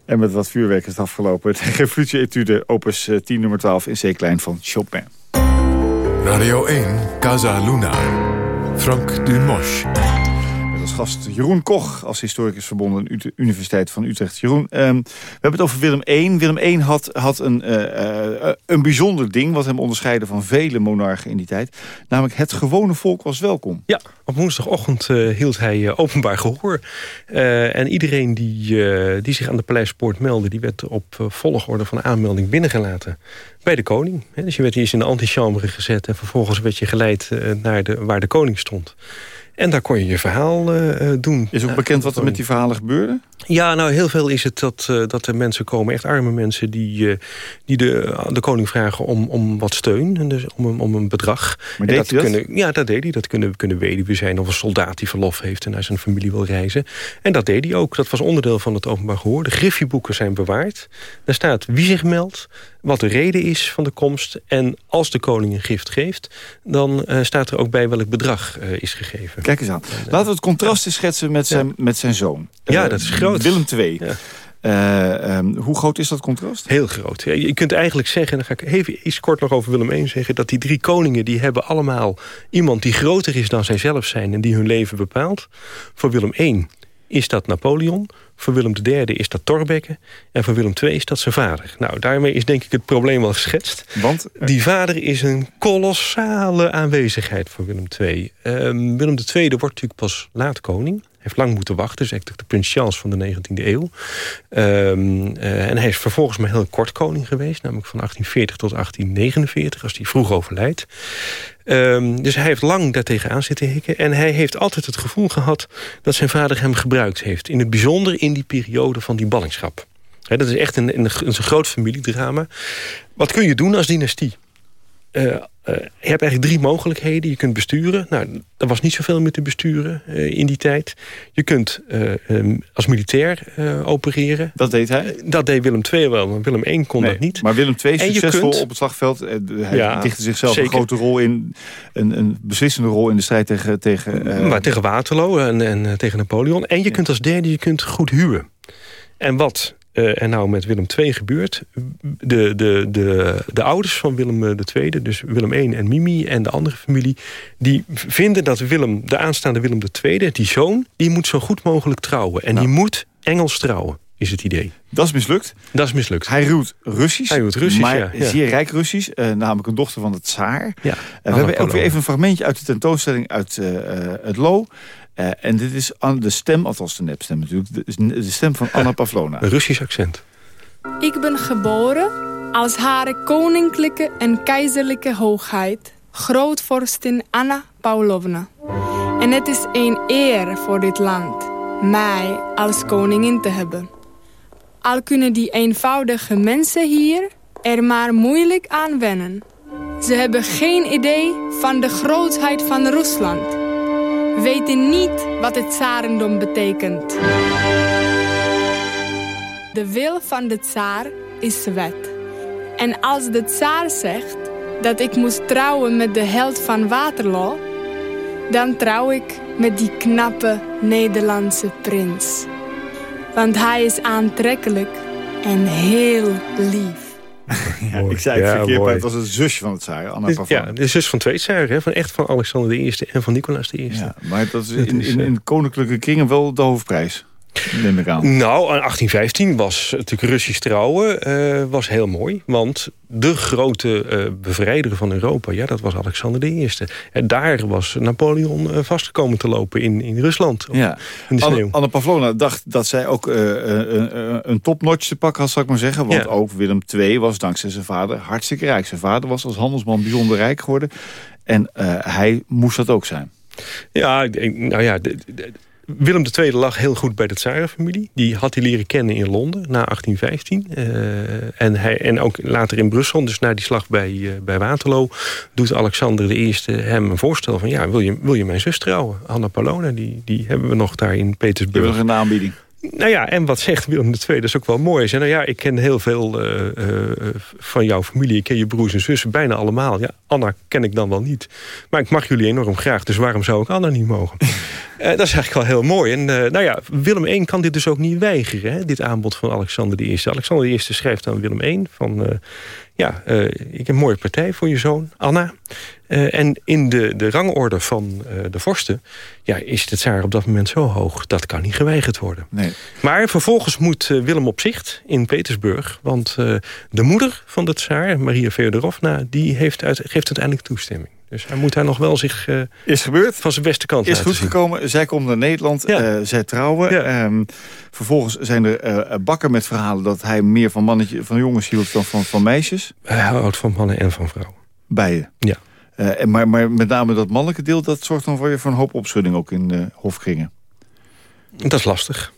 En met wat vuurwerk is het afgelopen. De Etude, opus 10 nummer 12 in C-klein van Chopin. Radio 1, Casa Luna. Frank Dumosch gast Jeroen Koch, als historicus verbonden aan de Universiteit van Utrecht. Jeroen, ehm, we hebben het over Willem I. Willem I had, had een, uh, een bijzonder ding wat hem onderscheidde van vele monarchen in die tijd. Namelijk het gewone volk was welkom. Ja, op woensdagochtend hield hij openbaar gehoor. en iedereen die, die zich aan de Paleispoort meldde, die werd op volgorde van aanmelding binnengelaten bij de koning. Dus je werd eerst in de antichambre gezet en vervolgens werd je geleid naar de, waar de koning stond. En daar kon je je verhaal uh, doen. Is ook bekend wat er met die verhalen gebeurde? Ja, nou heel veel is het dat, uh, dat er mensen komen, echt arme mensen... die, uh, die de, de koning vragen om, om wat steun, dus om, een, om een bedrag. Maar deed dat, dat? Kunnen, ja, dat deed hij. Dat kunnen, kunnen weduwe zijn of een soldaat die verlof heeft... en naar zijn familie wil reizen. En dat deed hij ook. Dat was onderdeel van het openbaar gehoor. De griffieboeken zijn bewaard. Daar staat wie zich meldt, wat de reden is van de komst. En als de koning een gift geeft... dan uh, staat er ook bij welk bedrag is gegeven. Kijk eens aan. Laten we het contrast eens schetsen met zijn, ja. met zijn zoon. Ja, dat is groot. Willem II. Ja. Uh, um, hoe groot is dat contrast? Heel groot. Je kunt eigenlijk zeggen, en dan ga ik even iets kort nog over Willem I zeggen... dat die drie koningen die hebben allemaal iemand die groter is dan zijzelf zijn... en die hun leven bepaalt. Voor Willem I is dat Napoleon. Voor Willem III is dat Thorbecke. En voor Willem II is dat zijn vader. Nou, daarmee is denk ik het probleem wel geschetst. Want? Die vader is een kolossale aanwezigheid voor Willem II. Um, Willem II wordt natuurlijk pas laat koning heeft lang moeten wachten. is echt de prins Charles van de 19e eeuw. Um, uh, en hij is vervolgens maar heel kort koning geweest. Namelijk van 1840 tot 1849, als hij vroeg overlijdt. Um, dus hij heeft lang daartegen aan zitten hikken. En hij heeft altijd het gevoel gehad dat zijn vader hem gebruikt heeft. In het bijzonder in die periode van die ballingschap. Dat is echt een, een, een, groot familiedrama. Wat kun je doen als dynastie? Uh, uh, je hebt eigenlijk drie mogelijkheden. Je kunt besturen. Nou, er was niet zoveel meer te besturen uh, in die tijd. Je kunt um, als militair opereren. Dat deed hij? dat deed Willem II wel, maar Willem I kon nee, dat niet. Maar Willem II succesvol kunt, op het slagveld. Hij ja, dichtte zichzelf zeker. een grote rol in. Een, een, beslissende rol in de strijd tegen... tegen maar tegen Waterloo en, en tegen Napoleon. En je ja. kunt als derde, je kunt goed huwen. En wat uh, er nou met Willem II gebeurt. De, de, de, de ouders van Willem II, dus Willem I en Mimi en de andere familie... die vinden dat Willem, de aanstaande Willem II, die zoon... die moet zo goed mogelijk trouwen. En nou. die moet Engels trouwen, is het idee. Dat is mislukt. Dat is mislukt. Hij ruwt Russisch. Hij ruwt Russisch, maar ja, ja. zeer rijk Russisch. Uh, namelijk een dochter van de tsaar. Ja, we hebben ook weer even een fragmentje uit de tentoonstelling uit uh, het Lo. Uh, en dit is de stem, althans de nepstem natuurlijk, de, de stem van Anna *laughs* Pavlona. Een Russisch accent. Ik ben geboren als haar koninklijke en keizerlijke hoogheid, grootvorstin Anna Pavlovna. En het is een eer voor dit land, mij als koningin te hebben. Al kunnen die eenvoudige mensen hier er maar moeilijk aan wennen. Ze hebben geen idee van de grootheid van Rusland weten niet wat het tsarendom betekent. De wil van de tsaar is wet. En als de tsaar zegt dat ik moest trouwen met de held van Waterloo... dan trouw ik met die knappe Nederlandse prins. Want hij is aantrekkelijk en heel lief. Ja, ik zei het ja, verkeerd, maar het was een zusje van het tsaar, Anna dus, Ja, de zus van twee tsaren, van echt van Alexander I en van Nicolaas I. Ja, maar dat is in, in, in koninklijke kringen wel de hoofdprijs. Neem ik aan. Nou, in 1815 was natuurlijk Russisch trouwen uh, was heel mooi. Want de grote uh, bevrijder van Europa, ja, dat was Alexander I. En daar was Napoleon uh, vastgekomen te lopen in, in Rusland. Ja. In de sneeuw. Anne Pavlona dacht dat zij ook een, een topnotch te pakken had, zal ik maar zeggen. Want ja. ook Willem II was dankzij zijn vader hartstikke rijk. Zijn vader was als handelsman bijzonder rijk geworden. En hij moest dat ook zijn. Ja, nou ja... De, de, Willem II lag heel goed bij de Tsarenfamilie. Die had hij leren kennen in Londen na 1815. Uh, en, hij, en ook later in Brussel, dus na die slag bij, uh, bij Waterloo... doet Alexander I hem een voorstel van... ja, wil je, wil je mijn zus trouwen? Anna Palona, die, die hebben we nog daar in Petersburg. Je nog een aanbieding. Nou ja, en wat zegt Willem II, dat is ook wel mooi. Zei, nou ja, ik ken heel veel uh, uh, van jouw familie. Ik ken je broers en zussen, bijna allemaal. Ja, Anna ken ik dan wel niet. Maar ik mag jullie enorm graag, dus waarom zou ik Anna niet mogen? *laughs* dat is eigenlijk wel heel mooi. En nou ja, Willem I kan dit dus ook niet weigeren, hè, dit aanbod van Alexander I. Alexander I schrijft aan Willem I van ja, ik heb een mooie partij voor je zoon, Anna. Uh, en in de, de rangorde van uh, de vorsten ja, is de tsaar op dat moment zo hoog. Dat kan niet geweigerd worden. Nee. Maar vervolgens moet Willem op zicht in Petersburg. Want de moeder van de tsaar, Maria Feodorovna... die heeft uit, geeft uiteindelijk toestemming. Dus hij moet daar nog wel zich uh, is gebeurd. van zijn beste kant Is goed gekomen. Zij komt naar Nederland. Ja. Uh, zij trouwen. Ja. Um, vervolgens zijn er uh, bakken met verhalen... dat hij meer van, mannetje, van jongens hield dan van, van meisjes. Hij houdt van mannen en van vrouwen. Beide? Ja. En maar, maar met name dat mannelijke deel... dat zorgt dan voor, voor een hoop opschudding ook in de hofkringen. Dat is lastig.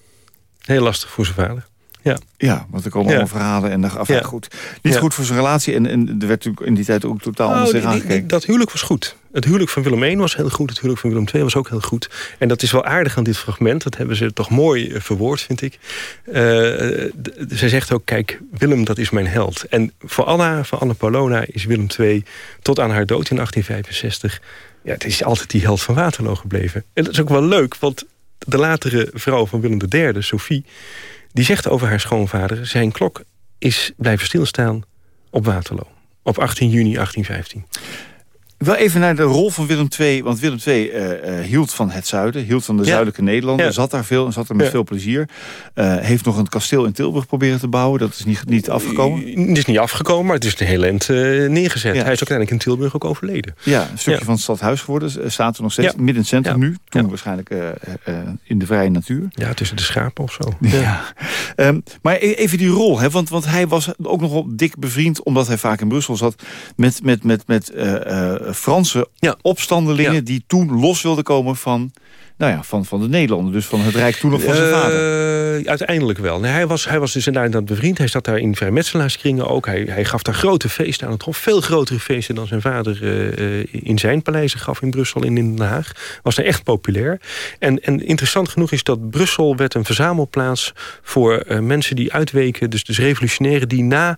Heel lastig voor zijn vader. Ja, ja want er komen allemaal verhalen en af, ja. goed. Niet goed voor zijn relatie en, en er werd natuurlijk in die tijd ook totaal nou, anders aangekeken. Dat huwelijk was goed. Het huwelijk van Willem I was heel goed. Het huwelijk van Willem II was ook heel goed. En dat is wel aardig aan dit fragment. Dat hebben ze toch mooi eh, verwoord, vind ik. Uh, zij zegt ook, kijk, Willem, dat is mijn held. En voor Anna, voor Anna Paulona, is Willem II tot aan haar dood in 1865... Ja, het is altijd die held van Waterloo gebleven. En dat is ook wel leuk, want de latere vrouw van Willem III, Sophie... Die zegt over haar schoonvader... zijn klok is blijven stilstaan op Waterloo. Op 18 juni 1815. Wel even naar de rol van Willem II. Want Willem II uh, uh, hield van het zuiden. Hield van de zuidelijke Nederlanden. Zat daar veel en zat er met veel plezier. Uh, heeft nog een kasteel in Tilburg proberen te bouwen. Dat is niet, niet afgekomen. Het is niet afgekomen, maar het is een heel eind neergezet. Hij is ook uiteindelijk in Tilburg ook overleden. Ja, een stukje van het stadhuis geworden. Staat er nog steeds midden in het centrum nu. Toen waarschijnlijk in de vrije natuur. Ja, tussen de schapen of zo. Ja. Um, maar e-, even die rol. Hè, want, want hij was ook nogal dik bevriend. Omdat hij vaak in Brussel zat. Met, met, met, met Franse ja. opstandelingen... die toen los wilden komen van, nou ja, van, van de Nederlanden. Dus van het Rijk toen nog van zijn uh, vader. Uiteindelijk wel. Nee, hij, was, hij was dus inderdaad bevriend. Hij zat daar in vrijmetselaarskringen ook. Hij, hij gaf daar grote feesten aan het hof. Veel grotere feesten dan zijn vader uh, in zijn paleizen gaf in Brussel en in Den Haag. Was daar echt populair. En, en interessant genoeg is dat Brussel werd een verzamelplaats... voor uh, mensen die uitweken, dus, dus revolutionairen die na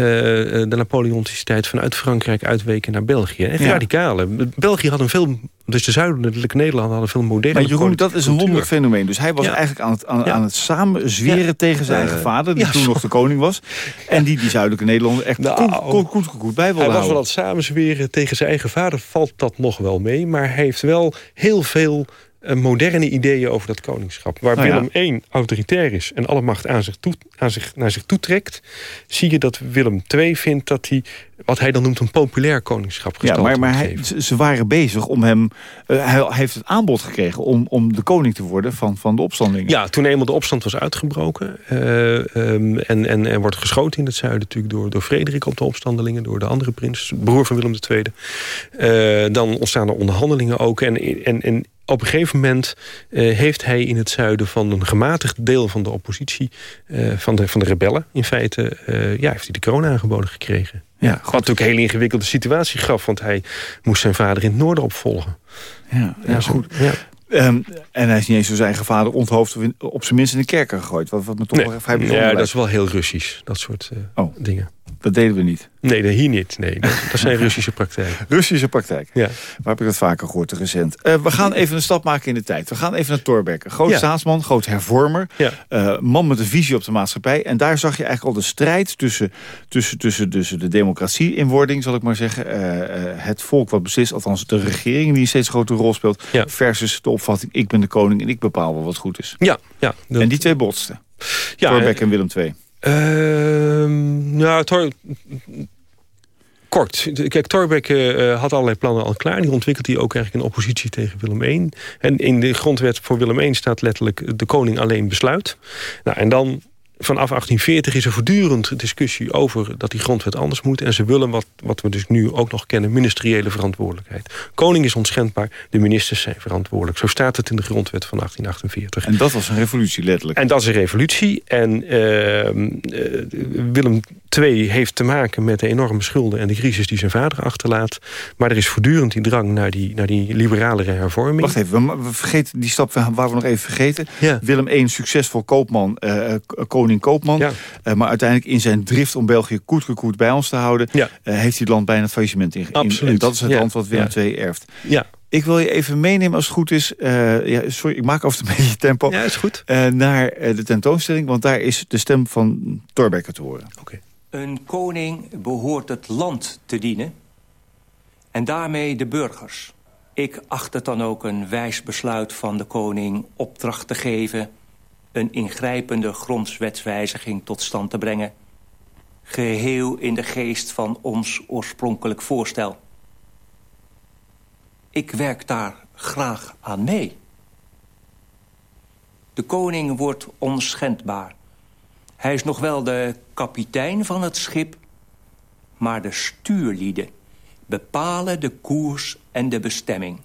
de Napoleontische tijd vanuit Frankrijk uitweken naar België. Echt ja. radicale. België had een veel, dus de zuidelijke Nederlanden hadden veel moderne Maar Jeroen, dat is een wonderlijk fenomeen. Dus hij was eigenlijk aan het, aan, aan het samen zweren tegen zijn eigen vader, die toen nog de koning was. En die die zuidelijke Nederlanden echt nou, goed, goed, goed, bij wilde Hij was wel aan het samenzweren tegen zijn eigen vader, valt dat nog wel mee. Maar hij heeft wel heel veel moderne ideeën over dat koningschap. Waar nou Willem I autoritair is en alle macht aan zich toe, aan zich, naar zich toetrekt... zie je dat Willem II vindt dat hij wat hij dan noemt een populair koningschap Ja, maar, maar hij, ze waren bezig om hem... Uh, hij heeft het aanbod gekregen om, om de koning te worden van, van de opstandelingen. Ja, toen eenmaal de opstand was uitgebroken... Uh, um, en, en er wordt geschoten in het zuiden natuurlijk door, door Frederik op de opstandelingen... door de andere prins, broer van Willem II. Uh, dan ontstaan er onderhandelingen ook. En, en, en op een gegeven moment uh, heeft hij in het zuiden van een gematigd deel van de oppositie, uh, van, de, van de rebellen in feite, uh, ja, heeft hij de kroon aangeboden gekregen. Ja, Wat natuurlijk een hele ingewikkelde situatie gaf... want hij moest zijn vader in het noorden opvolgen. Ja, ja, goed. Ja. Um, en hij is niet eens door zijn eigen vader onthoofd... op zijn minst in de kerker gegooid. Wat, wat me toch nee. vrij bijzonder Ja, dat is wel heel Russisch, dat soort oh. dingen. Dat deden we niet. Nee, hier niet. Nee, dat, dat zijn *laughs* Russische praktijken. Russische praktijk. Ja. Waar heb ik dat vaker gehoord recent. Uh, we gaan even een stap maken in de tijd. We gaan even naar Thorbecke. Groot ja. staatsman, groot hervormer. Ja. Uh, man met een visie op de maatschappij. En daar zag je eigenlijk al de strijd tussen, tussen, tussen, tussen de democratie in wording, zal ik maar zeggen. Uh, het volk wat beslist, althans de regering die een steeds grotere rol speelt. Ja. Versus de opvatting, ik ben de koning en ik bepaal wel wat goed is. Ja. ja En die twee botsten. Ja, Thorbecke en Willem II. Uh, nou, Tor kort. Kijk, Thorbecke uh, had allerlei plannen al klaar. Die ontwikkelt hij ook eigenlijk in oppositie tegen Willem I. En in de grondwet voor Willem I staat letterlijk... de koning alleen besluit. Nou, en dan vanaf 1840 is er voortdurend discussie over dat die grondwet anders moet. En ze willen, wat, wat we dus nu ook nog kennen, ministeriële verantwoordelijkheid. Koning is onschendbaar, de ministers zijn verantwoordelijk. Zo staat het in de grondwet van 1848. En dat was een revolutie letterlijk. En dat is een revolutie. En uh, uh, Willem II heeft te maken met de enorme schulden en de crisis die zijn vader achterlaat. Maar er is voortdurend die drang naar die, naar die liberalere hervorming. Wacht even, we, vergeten die stap waar we nog even vergeten. Ja. Willem I, succesvol koopman, uh, koning koopman. Ja. Uh, maar uiteindelijk in zijn drift om België koet bij ons te houden... Ja. Uh, heeft hij het land bijna het faillissement in. Absoluut. En dat is het land wat Willem II erft. Ja. Ik wil je even meenemen als het goed is. Uh, ja, sorry, ik maak af en toe een beetje tempo. Ja, is goed. Uh, naar de tentoonstelling, want daar is de stem van Thorbecke te horen. Oké. Een koning behoort het land te dienen. En daarmee de burgers. Ik acht het dan ook een wijs besluit van de koning opdracht te geven... een ingrijpende grondwetswijziging tot stand te brengen... geheel in de geest van ons oorspronkelijk voorstel. Ik werk daar graag aan mee. De koning wordt onschendbaar. Hij is nog wel de kapitein van het schip... maar de stuurlieden bepalen de koers en de bestemming.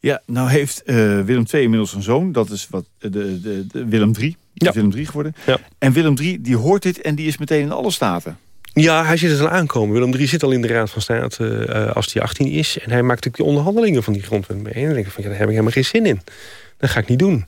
Ja, nou heeft uh, Willem II inmiddels een zoon. Dat is wat, de, de, de Willem III. Ja. Willem III geworden. Ja. En Willem III die hoort dit en die is meteen in alle staten. Ja, hij zit er al aankomen. Willem III zit al in de Raad van State uh, als hij 18 is. En hij maakt natuurlijk de onderhandelingen van die grondwet mee. En dan denk ik van, ja, daar heb ik helemaal geen zin in. Dat ga ik niet doen.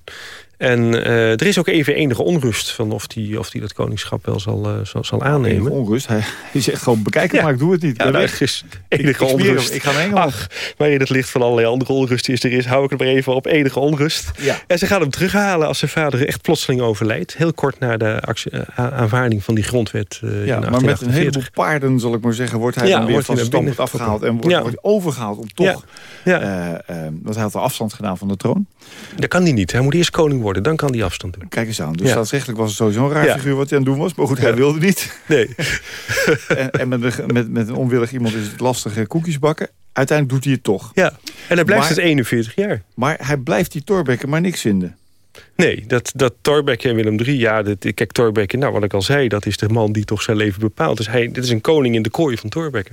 En uh, er is ook even enige onrust van of die, of die dat koningschap wel zal, uh, zal, zal, aannemen. Enige onrust? Hij, hij zegt gewoon bekijken, ja. maar ik doe het niet. Ja, weg is enige ik, onrust. Ik ga naar Engeland. Ach, maar in het licht van allerlei andere onrust die er is... hou ik het maar even op enige onrust. Ja. En ze gaan hem terughalen als zijn vader echt plotseling overlijdt. Heel kort na de actie, uh, aanvaarding van die grondwet uh, Ja, maar met een heleboel paarden, zal ik maar zeggen... wordt hij dan weer van zijn standpunt afgehaald... en wordt, wordt overgehaald om toch... Want hij had de afstand gedaan van de troon. Dat kan hij niet. Hij moet eerst koning worden, dan kan hij afstand Kijk eens aan. Dus ja. staatsrechtelijk was het sowieso een raar figuur wat hij aan het doen was. Maar goed, hij wilde niet. Nee. *laughs* en, en met, met, met een onwillig iemand is het lastig koekjes bakken. Uiteindelijk doet hij het toch. Ja, en hij blijft maar, het 41 jaar. Maar hij blijft die Torbekke maar niks vinden. Nee, dat, dat Thorbecke en Willem III, ja, dat, kijk, Thorbecke, nou wat ik al zei, dat is de man die toch zijn leven bepaalt. Dus hij, dit is een koning in de kooi van Thorbecke.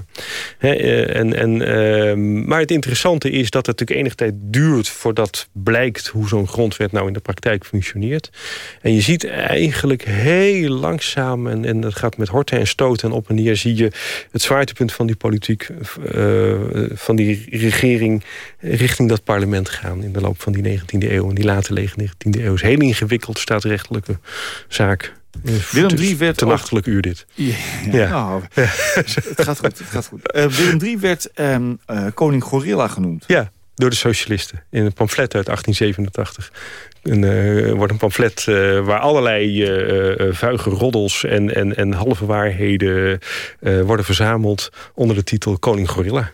Eh, en, en, uh, maar het interessante is dat het natuurlijk enige tijd duurt voordat blijkt hoe zo'n grondwet nou in de praktijk functioneert. En je ziet eigenlijk heel langzaam, en, en dat gaat met horten en stoten en op en neer, zie je het zwaartepunt van die politiek, uh, van die regering richting dat parlement gaan in de loop van die 19e eeuw en die late 19e eeuw is heel ingewikkeld staatsrechtelijke zaak. Willem III werd... Ten nachtelijk uur dit. Ja, ja. Nou, het gaat goed. Het gaat goed. Uh, Willem III werd um, uh, koning Gorilla genoemd. Ja, door de socialisten. In een pamflet uit 1887. Een, uh, wordt een pamflet uh, waar allerlei uh, vuige roddels en, en, en halve waarheden worden verzameld onder de titel Koning Gorilla.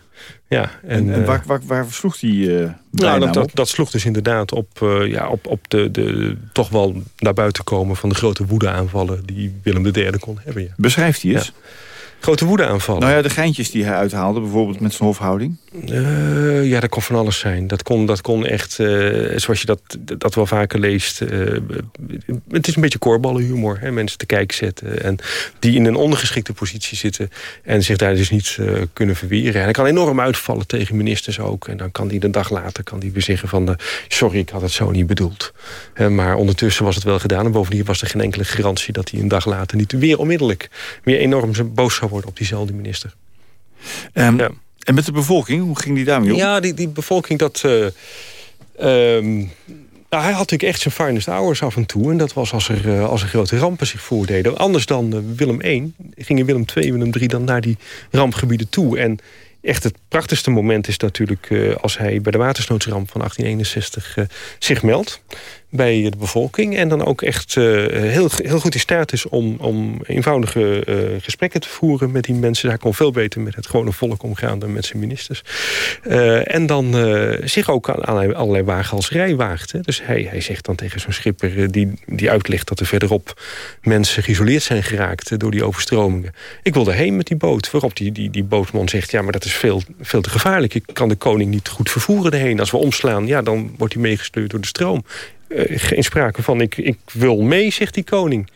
Ja, en, en, waar, waar, waar, sloeg die uh, nou, dat, dat, dat, sloeg dus inderdaad op, uh, ja, op, op de, de, toch wel naar buiten komen... van de grote woedeaanvallen die Willem III kon hebben. Ja. Beschrijft hij eens? Ja. Grote woedeaanvallen. Nou ja, de geintjes die hij uithaalde, bijvoorbeeld met zijn hofhouding. Uh, ja, dat kon van alles zijn. Dat kon, dat kon echt, uh, zoals je dat, dat wel vaker leest... Uh, het is een beetje koorballenhumor. Hè? Mensen te kijken zetten. En die in een ondergeschikte positie zitten... en zich daar dus niet kunnen verweren. En hij kan enorm uitvallen tegen ministers ook. En dan kan hij de dag later kan die weer zeggen van... sorry, ik had het zo niet bedoeld. maar ondertussen was het wel gedaan. En bovendien was er geen enkele garantie... dat hij een dag later niet weer onmiddellijk... weer enorm boos zou worden op diezelfde minister. Um, ja. En met de bevolking, hoe ging die daarmee om? Ja, die, die bevolking, dat... Uh, um, nou, hij had natuurlijk echt zijn finest hours af en toe. En dat was als er, uh, als er grote rampen zich voordeden. Anders dan uh, Willem I gingen Willem II en Willem III dan naar die rampgebieden toe. En echt het prachtigste moment is natuurlijk uh, als hij bij de watersnoodsramp van 1861 zich meldt bij de bevolking. En dan ook echt uh, heel, heel goed in staat is om, om eenvoudige uh, gesprekken te voeren met die mensen. Hij kon veel beter met het gewone volk omgaan dan met zijn ministers. Uh, en dan zich ook aan allerlei, waaghalserij waagt. Hè. Dus hij, hij zegt dan tegen zo'n schipper die, die uitlegt dat er verderop mensen geïsoleerd zijn geraakt door die overstromingen. Ik wil erheen met die boot. Waarop die, die, die bootman zegt, ja maar dat is veel, veel te gevaarlijk. Ik kan de koning niet goed vervoeren erheen. Als we omslaan, ja dan wordt hij meegesleurd door de stroom. Uh, geen sprake van, ik, ik wil mee, zegt die koning.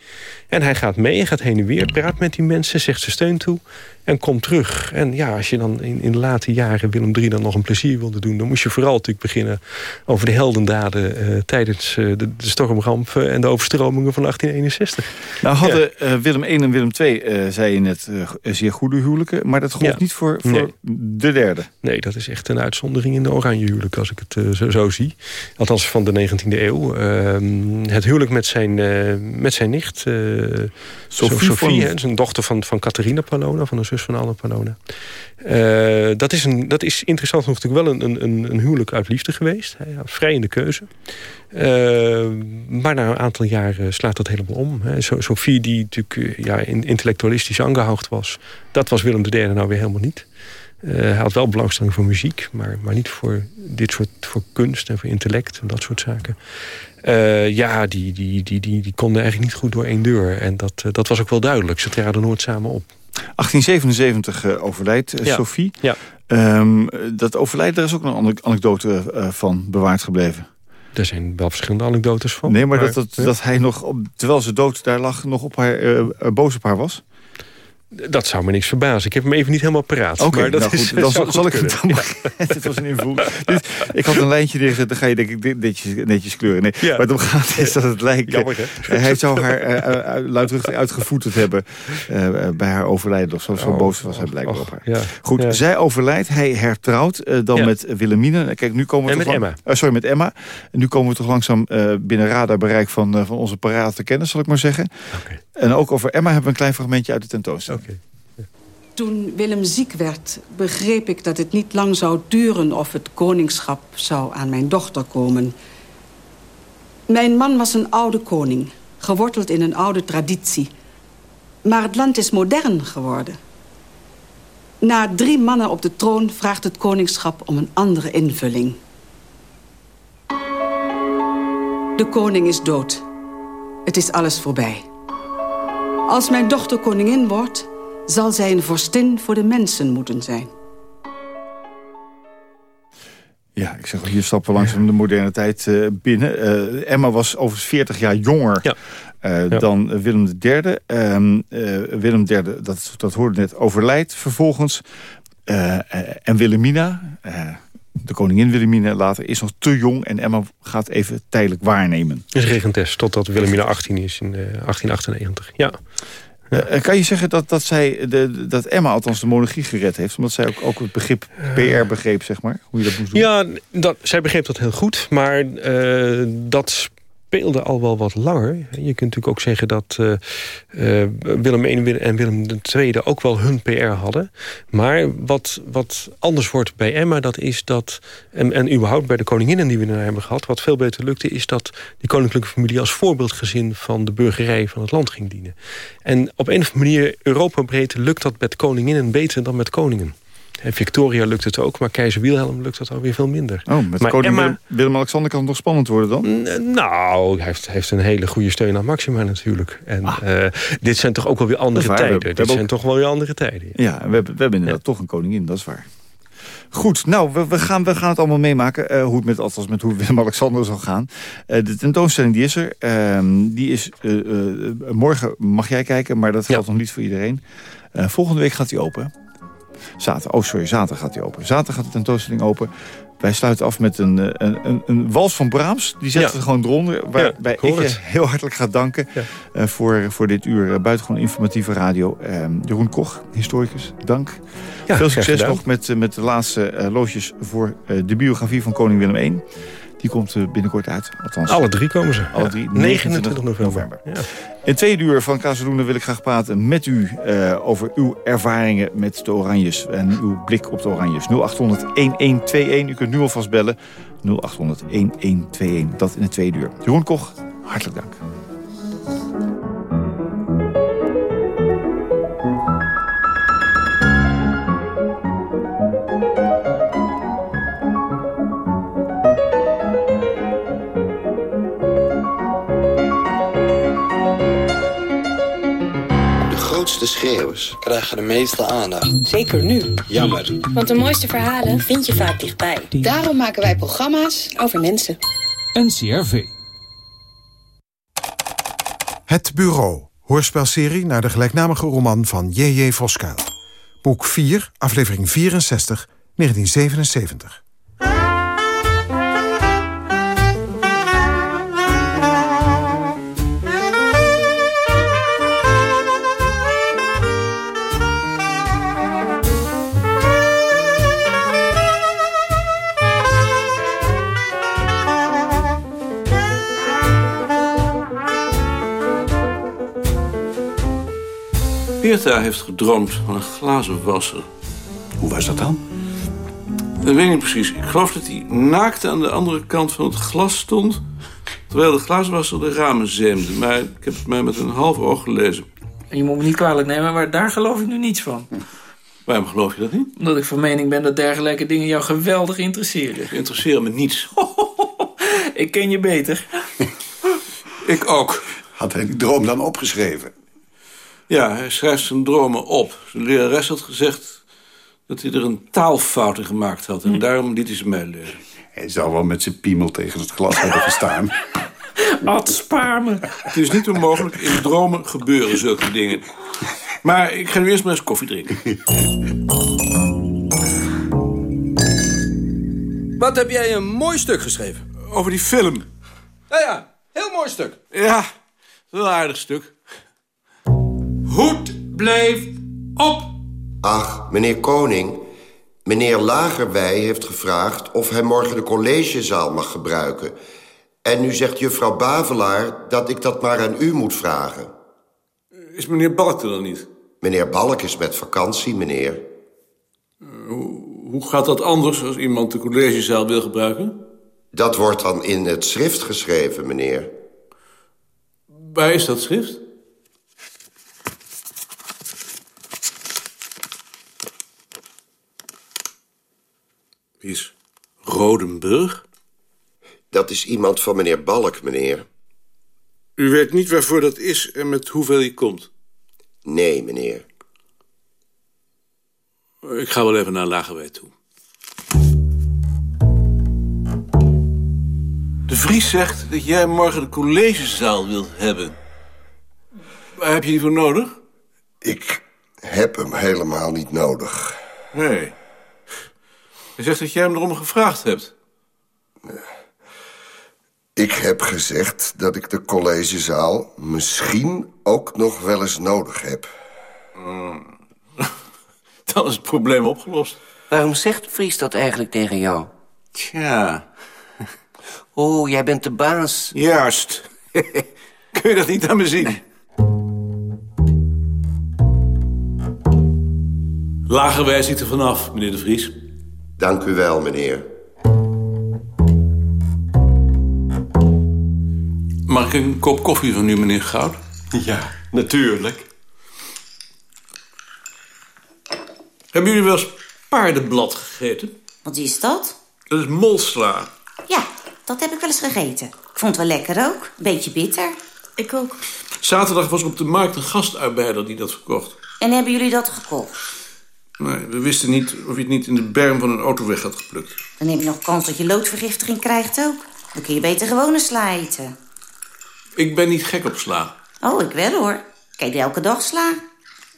En hij gaat mee, gaat heen en weer, praat met die mensen, zegt ze steun toe en komt terug. En ja, als je dan in, in de late jaren Willem III dan nog een plezier wilde doen... dan moest je vooral natuurlijk beginnen over de heldendaden... Uh, tijdens uh, de, de stormramp en de overstromingen van 1861. Nou hadden ja. uh, Willem I en Willem II, zei je net, zeer goede huwelijken... maar dat gold ja. niet voor, voor nee. de derde. Nee, dat is echt een uitzondering in de oranje huwelijk... als ik het zo, zo, zie. Althans van de 19e eeuw. Ehm, het huwelijk met zijn, met zijn nicht, uh, Sophie, zijn dochter van, van Catharina Palona, van een zus van Anne Palona. Uh, dat, is een, dat is interessant natuurlijk wel een, een, een huwelijk uit liefde geweest. Vrij in de keuze. maar na een aantal jaren slaat dat helemaal om. Hè. Sophie, die natuurlijk ja, intellectualistisch aangehoogd was... dat was Willem III nou weer helemaal niet. Uh, hij had wel belangstelling voor muziek, maar, maar niet voor dit soort voor kunst en voor intellect en dat soort zaken. Uh, ja, die, die, die, die, die konden eigenlijk niet goed door één deur. En dat, uh, dat was ook wel duidelijk. Ze traden nooit samen op. 1877 overlijdt ja. Sophie. Ja. Um, dat overlijden, daar is ook een anekdote van bewaard gebleven. Er zijn wel verschillende anekdotes van. Nee, maar, maar dat, dat, dat hij nog, terwijl ze dood daar lag, nog op haar, boos op haar was? Dat zou me niks verbazen. Ik heb hem even niet helemaal paraat. Oké, dat nou is, goed, dan *laughs* zal, zal ik het dan Het *laughs* was een invloed. Dus, ik had een lijntje neergezet, dan ga je denk ik netjes, netjes kleuren. Nee, Ja. Waar het om gaat is dat het lijkt... Jammer, hè? hij zou haar uh, uh, luidruchtig uitgevoeterd hebben uh, bij haar overlijden. Of zo, zo Oh, boos was hij och, blijkbaar och, op haar. ja. Goed, zij overlijdt. Hij hertrouwt uh, dan met Wilhelmine. Kijk, nu komen we En toch met Emma. Sorry, met Emma. En nu komen we toch langzaam binnen radarbereik van, van onze parate kennis, zal ik maar zeggen. Oké. En ook over Emma hebben we een klein fragmentje uit de tentoonstelling. Oké. Toen Willem ziek werd, begreep ik dat het niet lang zou duren... of het koningschap zou aan mijn dochter komen. Mijn man was een oude koning, geworteld in een oude traditie. Maar het land is modern geworden. Na drie mannen op de troon vraagt het koningschap om een andere invulling. De koning is dood. Het is alles voorbij. Als mijn dochter koningin wordt zal zij een vorstin voor de mensen moeten zijn. Ja, ik zeg al, hier stappen we langzaam de moderne tijd uh, binnen. Uh, Emma was overigens 40 jaar jonger Ja. uh, Ja. dan Willem III. Um, Willem III, dat, dat hoorde net, overlijdt vervolgens. en Wilhelmina, de koningin Wilhelmina later, is nog te jong... en Emma gaat even tijdelijk waarnemen. Is regentes totdat Wilhelmina 18 is in 1898. Ja. Uh, kan je zeggen dat, dat, zij de, dat Emma althans de monarchie gered heeft? Omdat zij ook, ook het begrip PR begreep, zeg maar? Hoe je dat moest doen? Ja, dat, zij begreep dat heel goed. Maar uh, dat speelde al wel wat langer. Je kunt natuurlijk ook zeggen dat uh, uh, Willem I en Willem II ook wel hun PR hadden. Maar wat, wat anders wordt bij Emma, dat is dat... En, en überhaupt bij de koninginnen die we nu hebben gehad... wat veel beter lukte, is dat die koninklijke familie... als voorbeeldgezin van de burgerij van het land ging dienen. En op een of andere manier, Europa breed, lukt dat met koninginnen beter dan met koningen. En Victoria lukt het ook, maar keizer Wilhelm lukt dat alweer veel minder. Oh, met maar koning Emma, Willem-Alexander kan het nog spannend worden dan? Nou, hij heeft, heeft een hele goede steun aan Maxima natuurlijk. En ah. uh, dit zijn toch ook wel weer andere waar, tijden. We, we dit zijn ook... toch wel weer andere tijden. Ja, ja we, hebben, we hebben inderdaad ja. toch een koningin, dat is waar. Goed, nou, we, we, gaan, we gaan het allemaal meemaken. Uh, hoe het met, althans met hoe Willem-Alexander zal gaan. Uh, de tentoonstelling die is er. Uh, die is, morgen mag jij kijken, maar dat geldt ja. nog niet voor iedereen. volgende week gaat hij open. Zaterdag, oh sorry, zaterdag gaat hij open. Zaterdag gaat de tentoonstelling open. Wij sluiten af met een, een, een, een wals van Brahms. Die zetten ja. we gewoon eronder. Waarbij ja, ik, ik je heel hartelijk ga danken ja. uh, voor, voor dit uur. Uh, buitengewoon informatieve radio. Uh, Jeroen Koch, historicus, dank. Veel succes nog met, met de laatste loodjes voor de biografie van koning Willem I. Die komt binnenkort uit. Althans, alle drie komen ze. Alle drie. 29 november. Ja. In twee uur van Kazeloenen wil ik graag praten met u uh, over uw ervaringen met de Oranjes. En uw blik op de Oranjes. 0800-1121. U kunt nu alvast bellen. 0800-1121. Dat in het tweede uur. Jeroen Koch, hartelijk dank. Schreeuwers krijgen de meeste aandacht. Zeker nu. Jammer. Want de mooiste verhalen vind je vaak dichtbij. Daarom maken wij programma's over mensen. NCRV. Het Bureau. Hoorspelserie naar de gelijknamige roman van J.J. Voskuil. Boek 4, aflevering 64, 1977. Beerta heeft gedroomd van een glazenwasser. Hoe was dat dan? Dat weet ik niet precies. Ik geloof dat hij naakt aan de andere kant van het glas stond... terwijl de glazenwasser de ramen zeemde. Maar ik heb het maar met een half oog gelezen. Je moet me niet kwalijk nemen, maar daar geloof ik nu niets van. Waarom geloof je dat niet? Omdat ik van mening ben dat dergelijke dingen jou geweldig interesseren. Interesseren me niets. *laughs* ik ken je beter. *laughs* ik ook. Had hij die droom dan opgeschreven? Ja, hij schrijft zijn dromen op. Zijn lerares had gezegd dat hij er een taalfout in gemaakt had. En daarom liet hij ze mij lezen. Hij zou wel met zijn piemel tegen het glas hebben gestaan. *laughs* Ad, spaar me. Het is niet onmogelijk. In dromen gebeuren zulke dingen. Maar ik ga nu eerst maar eens koffie drinken. Wat heb jij een mooi stuk geschreven? Over die film. Nou ja, heel mooi stuk. Ja, wel een aardig stuk. Hoed blijft op. Ach, meneer Koning, meneer Lagerwij heeft gevraagd... of hij morgen de collegezaal mag gebruiken. En nu zegt juffrouw Bavelaar dat ik dat maar aan u moet vragen. Is meneer Balk er dan niet? Meneer Balk is met vakantie, meneer. Hoe gaat dat anders als iemand de collegezaal wil gebruiken? Dat wordt dan in het schrift geschreven, meneer. Waar is dat schrift? Wie is Rodenburg? Dat is iemand van meneer Balk, meneer. U weet niet waarvoor dat is en met hoeveel hij komt? Nee, meneer. Ik ga wel even naar Lagerwij toe. De Vries zegt dat jij morgen de collegezaal wilt hebben. Waar heb je die voor nodig? Ik heb hem helemaal niet nodig. Nee. Hij zegt dat jij hem erom gevraagd hebt. Ik heb gezegd dat ik de collegezaal misschien ook nog wel eens nodig heb. Hmm. *laughs* Dan is het probleem opgelost. Waarom zegt Vries dat eigenlijk tegen jou? Tja. *laughs* Oh, jij bent de baas. Juist. *laughs* Kun je dat niet aan me zien? Lagerwijs ziet er vanaf, meneer de Vries. Dank u wel, meneer. Mag ik een kop koffie van u, meneer Goud? Ja, natuurlijk. Hebben jullie wel eens paardenblad gegeten? Wat is dat? Dat is molsla. Ja, dat heb ik wel eens gegeten. Ik vond het wel lekker ook. Beetje bitter. Ik ook. Zaterdag was op de markt een gastarbeider die dat verkocht. En hebben jullie dat gekocht? Nee, we wisten niet of je het niet in de berm van een autoweg had geplukt. Dan heb je nog kans dat je loodvergiftiging krijgt ook. Dan kun je beter gewone sla eten. Ik ben niet gek op sla. Oh, ik wel hoor. Ik eet elke dag sla.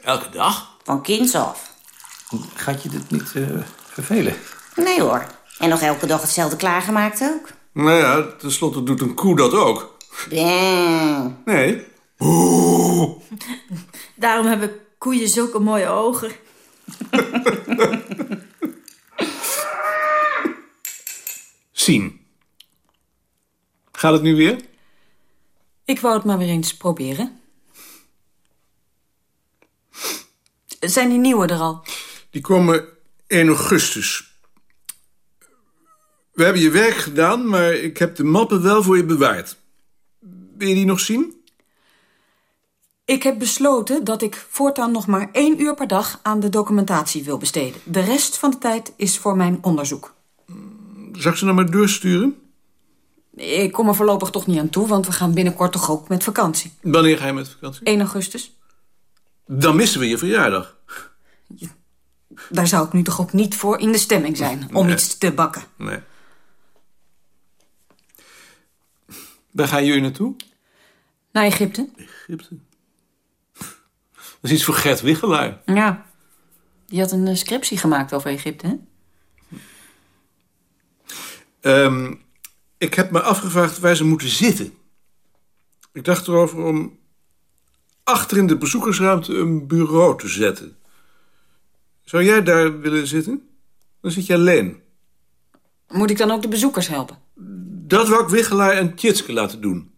Elke dag? Van kinds af. Gaat je dit niet uh, vervelen? Nee hoor. En nog elke dag hetzelfde klaargemaakt ook. Nou ja, tenslotte doet een koe dat ook. Bang. Nee. Oeh. *laughs* Daarom hebben koeien zulke mooie ogen. *laughs* Zien. Gaat het nu weer? Ik wou het maar weer eens proberen. Zijn die nieuwe er al? Die komen 1 augustus. We hebben je werk gedaan, maar ik heb de mappen wel voor je bewaard. Wil je die nog zien? Ik heb besloten dat ik voortaan nog maar één uur per dag aan de documentatie wil besteden. De rest van de tijd is voor mijn onderzoek. Ik ze nou maar doorsturen? Ik kom er voorlopig toch niet aan toe, want we gaan binnenkort toch ook met vakantie. Wanneer ga je met vakantie? 1 augustus. Dan missen we je verjaardag. Daar zou ik nu toch ook niet voor in de stemming zijn, om Nee. iets te bakken. Nee. Waar gaan jullie naartoe? Naar Egypte? Egypte. Dat is iets voor Gert Wichelaar. Ja. Die had een eh, scriptie gemaakt over Egypte, hè? Ehm, ik heb me afgevraagd waar ze moeten zitten. Ik dacht erover om achter in de bezoekersruimte een bureau te zetten. Zou jij daar willen zitten? Dan zit je alleen. Moet ik dan ook de bezoekers helpen? Dat wou ik Wichelaar en Tjitske laten doen.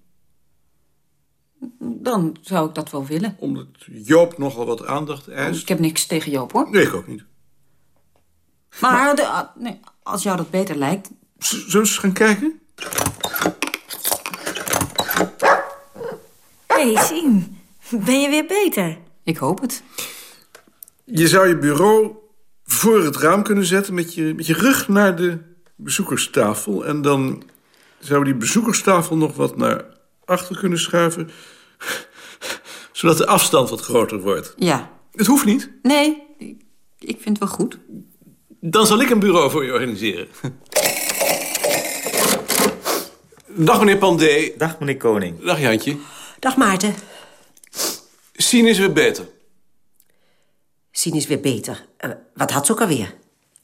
Dan zou ik dat wel willen. Omdat Joop nogal wat aandacht eist? Ik heb niks tegen Joop, hoor. Nee, ik ook niet. Maar, de- ah, nee, als jou dat beter lijkt... Zullen we eens gaan kijken? Hé, hey, Sien. Ben je weer beter? Ik hoop het. Je zou je bureau voor het raam kunnen zetten... met je, met je rug naar de bezoekerstafel. En dan zou die bezoekerstafel nog wat naar achter kunnen schuiven... *laughs* zodat de afstand wat groter wordt. Ja. Het hoeft niet. Nee, ik, vind het wel goed. Dan zal ik een bureau voor je organiseren. Dag meneer Pandé. Dag meneer Koning. Dag Jantje. Dag Maarten. Sien is weer beter. Sien is weer beter. Eh, wat had ze ook alweer?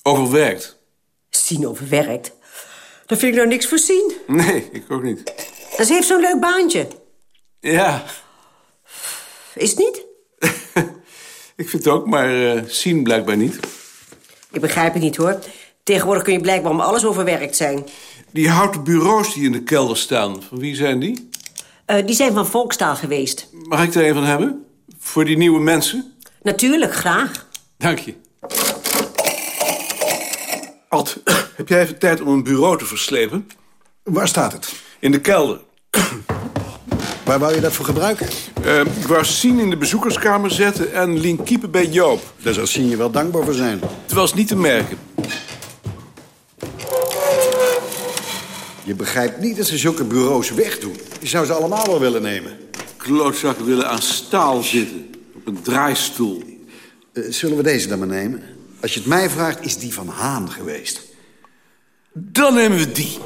Overwerkt. Sien overwerkt. Daar vind ik nou niks voor Sien. Nee, ik ook niet. Ze heeft zo'n leuk baantje. Ja, Is het niet? *laughs* ik vind het ook, maar eh Sien blijkbaar niet. Ik begrijp het niet hoor. Tegenwoordig kun je blijkbaar om alles overwerkt zijn. Die houten bureaus die in de kelder staan, van wie zijn die? Eh, die zijn van Volkstaal geweest. Mag ik er een van hebben? Voor die nieuwe mensen? Natuurlijk, graag. Dank je. Ad, *clears throat* heb jij even tijd om een bureau te verslepen? Waar staat het? In de kelder. Waar wou je dat voor gebruiken? Eh, ik wou Sien in de bezoekerskamer zetten en Lien Kiepen bij Joop. Daar zal Sien je wel dankbaar voor zijn. Het was niet te merken. Je begrijpt niet dat ze zulke bureaus wegdoen. Je zou ze allemaal wel willen nemen. Klootzakken willen aan staal zitten. Op een draaistoel. Eh, zullen we deze dan maar nemen? Als je het mij vraagt, is die van Haan geweest. Dan nemen we die.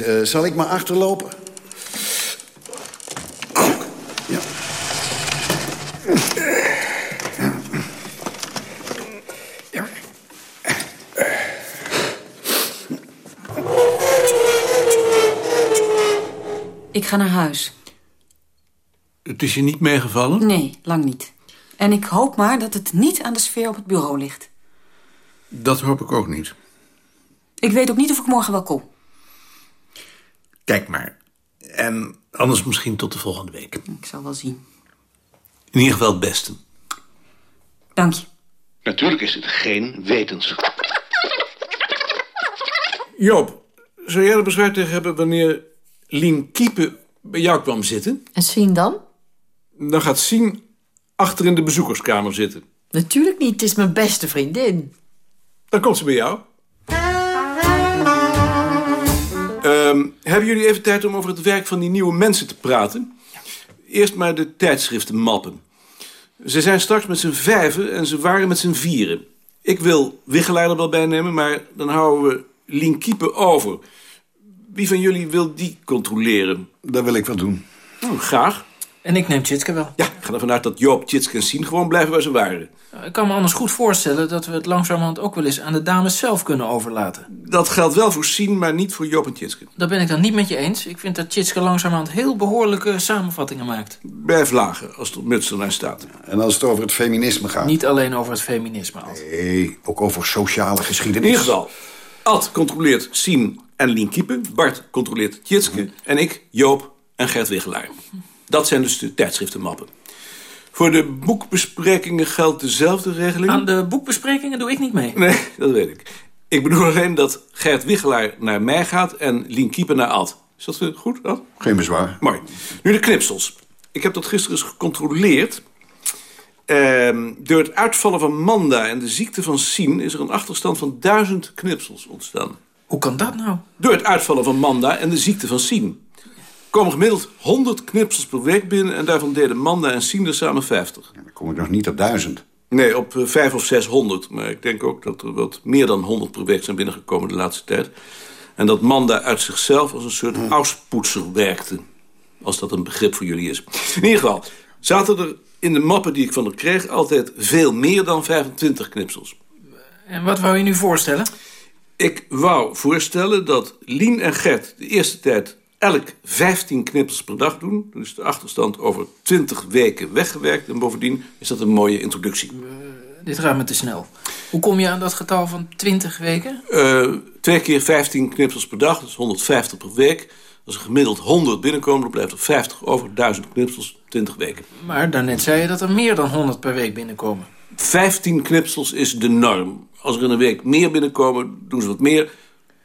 Eh, zal ik maar achterlopen? Ja. Ik ga naar huis. Het is je niet meegevallen? Nee, lang niet. En ik hoop maar dat het niet aan de sfeer op het bureau ligt. Dat hoop ik ook niet. Ik weet ook niet of ik morgen wel kom. Kijk maar. En anders misschien tot de volgende week. Ik zal wel zien. In ieder geval het beste. Dank je. Natuurlijk is het geen wetenschap. Joop, zou jij er bezwaar tegen hebben wanneer Lien Kiepen bij jou kwam zitten? En Sien dan? Dan gaat Sien achter in de bezoekerskamer zitten. Natuurlijk niet, het is mijn beste vriendin. Dan komt ze bij jou. Ehm, hebben jullie even tijd om over het werk van die nieuwe mensen te praten? Eerst maar de tijdschriften mappen. Ze zijn straks met z'n vijven en ze waren met z'n vieren. Ik wil Wiggelaar er wel bij nemen, maar dan houden we Lien Kiepen over. Wie van jullie wil die controleren? Dat wil ik wel doen. Oh, graag. En ik neem Tjitske wel. Ja, ik ga ervan uit dat Joop, Tjitske en Sien gewoon blijven waar ze waren. Ik kan me anders goed voorstellen dat we het langzamerhand ook wel eens aan de dames zelf kunnen overlaten. Dat geldt wel voor Sien, maar niet voor Joop en Tjitske. Dat ben ik dan niet met je eens. Ik vind dat Tjitske langzamerhand heel behoorlijke samenvattingen maakt. Blijf lager als het op muts ernaar staat. En als het over het feminisme gaat? Niet alleen over het feminisme. Ad. Nee, ook over sociale In geschiedenis. ieder geval, Ad controleert Sien en Lien Kiepen. Bart controleert Tjitske. En ik, Joop en Gert Wiggelaar. Dat zijn dus de tijdschriftenmappen. Voor de boekbesprekingen geldt dezelfde regeling. Aan de boekbesprekingen doe ik niet mee. Nee, dat weet ik. Ik bedoel alleen dat Gert Wiggelaar naar mij gaat en Lien Kiepen naar Ad. Is dat goed, Ad? Geen bezwaar. Mooi. Nu de knipsels. Ik heb dat gisteren eens gecontroleerd. Ehm, door het uitvallen van Manda en de ziekte van Sien... is er een achterstand van duizend knipsels ontstaan. Hoe kan dat nou? Door het uitvallen van Manda en de ziekte van Sien. Er komen gemiddeld 100 knipsels per week binnen... en daarvan deden Manda en Sien er samen 50. Dan kom ik nog niet op duizend. Nee, op eh, 5 of 600. Maar ik denk ook dat er wat meer dan 100 per week zijn binnengekomen de laatste tijd. En dat Manda uit zichzelf als een soort auspoetser werkte. Als dat een begrip voor jullie is. In ieder geval, zaten er in de mappen die ik van haar kreeg... altijd veel meer dan 25 knipsels. En wat wou je nu voorstellen? Ik wou voorstellen dat Lien en Gert de eerste tijd elk 15 knippels per dag doen. Dan is de achterstand over 20 weken weggewerkt. En bovendien is dat een mooie introductie. Dit gaat me te snel. Hoe kom je aan dat getal van 20 weken? Uh, twee keer 15 knipsels per dag, dus 150 per week. Als er gemiddeld 100 binnenkomen, dan blijft er 50 over 1000 knipsels 20 weken. Maar daarnet zei je dat er meer dan 100 per week binnenkomen. 15 knipsels is de norm. Als er in een week meer binnenkomen, doen ze wat meer.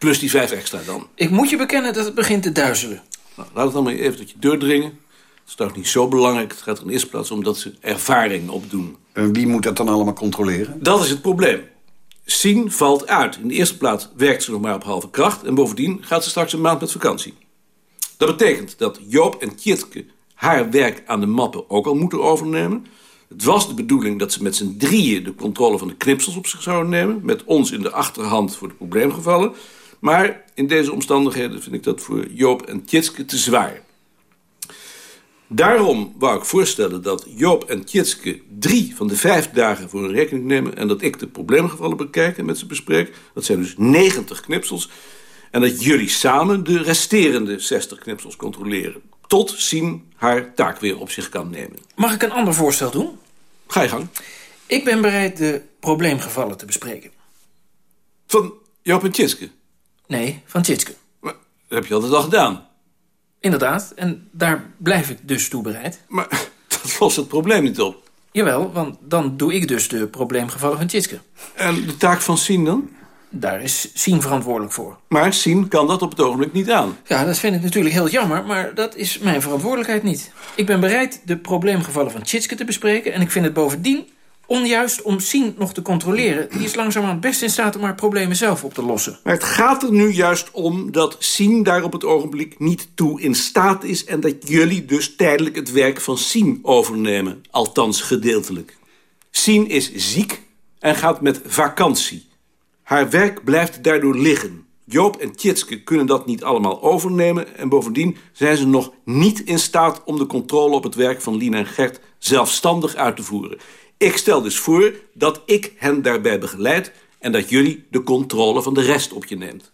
Plus die 5 extra dan. Ik moet je bekennen dat het begint te duizelen. Nou, laat het dan maar even tot je doordringen. Het is toch niet zo belangrijk. Het gaat er in eerste plaats om dat ze ervaring opdoen. En wie moet dat dan allemaal controleren? Dat is het probleem. Sien valt uit. In de eerste plaats werkt ze nog maar op halve kracht... en bovendien gaat ze straks een maand met vakantie. Dat betekent dat Joop en Tjitke haar werk aan de mappen ook al moeten overnemen. Het was de bedoeling dat ze met z'n drieën de controle van de knipsels op zich zouden nemen... met ons in de achterhand voor de probleemgevallen. Maar in deze omstandigheden vind ik dat voor Joop en Tjitske te zwaar. Daarom wou ik voorstellen dat Joop en Tjitske drie van de vijf dagen voor hun rekening nemen... en dat ik de probleemgevallen bekijk en met ze bespreek. Dat zijn dus 90 knipsels. En dat jullie samen de resterende 60 knipsels controleren. Tot Sien haar taak weer op zich kan nemen. Mag ik een ander voorstel doen? Ga je gang. Ik ben bereid de probleemgevallen te bespreken. Van Joop en Tjitske? Nee, van Tjitske. Maar dat heb je altijd al gedaan. Inderdaad, en daar blijf ik dus toe bereid. Maar *laughs* dat lost het probleem niet op. Jawel, want dan doe ik dus de probleemgevallen van Tjitske. En de taak van Sien dan? Daar is Sien verantwoordelijk voor. Maar Sien kan dat op het ogenblik niet aan. Ja, dat vind ik natuurlijk heel jammer, maar dat is mijn verantwoordelijkheid niet. Ik ben bereid de probleemgevallen van Tjitske te bespreken... en ik vind het bovendien onjuist om Sien nog te controleren. Die is langzamerhand best in staat om haar problemen zelf op te lossen. Maar het gaat er nu juist om dat Sien daar op het ogenblik niet toe in staat is... en dat jullie dus tijdelijk het werk van Sien overnemen. Althans gedeeltelijk. Sien is ziek en gaat met vakantie. Haar werk blijft daardoor liggen. Joop en Tjitske kunnen dat niet allemaal overnemen... en bovendien zijn ze nog niet in staat om de controle op het werk van Lien en Gert zelfstandig uit te voeren. Ik stel dus voor dat ik hen daarbij begeleid... en dat jullie de controle van de rest op je neemt.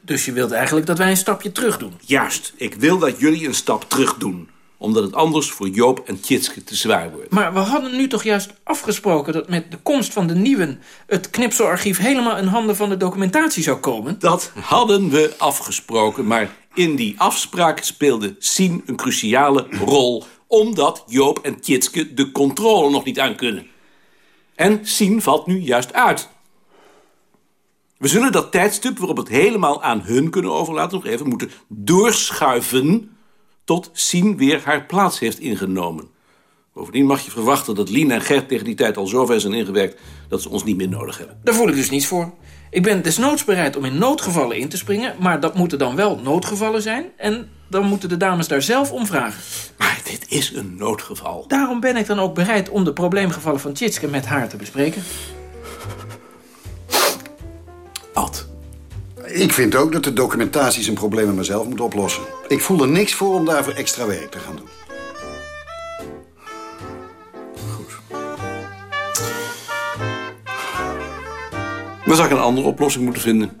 Dus je wilt eigenlijk dat wij een stapje terug doen? Juist, ik wil dat jullie een stap terug doen omdat het anders voor Joop en Tjitske te zwaar wordt. Maar we hadden nu toch juist afgesproken... dat met de komst van de nieuwen... het knipselarchief helemaal in handen van de documentatie zou komen? Dat hadden we afgesproken, maar in die afspraak speelde Sien een cruciale rol... omdat Joop en Tjitske de controle nog niet aan kunnen. En Sien valt nu juist uit. We zullen dat tijdstip waarop het helemaal aan hun kunnen overlaten... nog even moeten doorschuiven tot Sien weer haar plaats heeft ingenomen. Bovendien mag je verwachten dat Lien en Gert tegen die tijd al zover zijn ingewerkt... dat ze ons niet meer nodig hebben. Daar voel ik dus niets voor. Ik ben desnoods bereid om in noodgevallen in te springen... maar dat moeten dan wel noodgevallen zijn... en dan moeten de dames daar zelf om vragen. Maar dit is een noodgeval. Daarom ben ik dan ook bereid om de probleemgevallen van Tjitske met haar te bespreken. Ad, ik vind ook dat de documentatie zijn problemen maar zelf moet oplossen. Ik voel er niks voor om daarvoor extra werk te gaan doen. Goed. Dan zou ik een andere oplossing moeten vinden.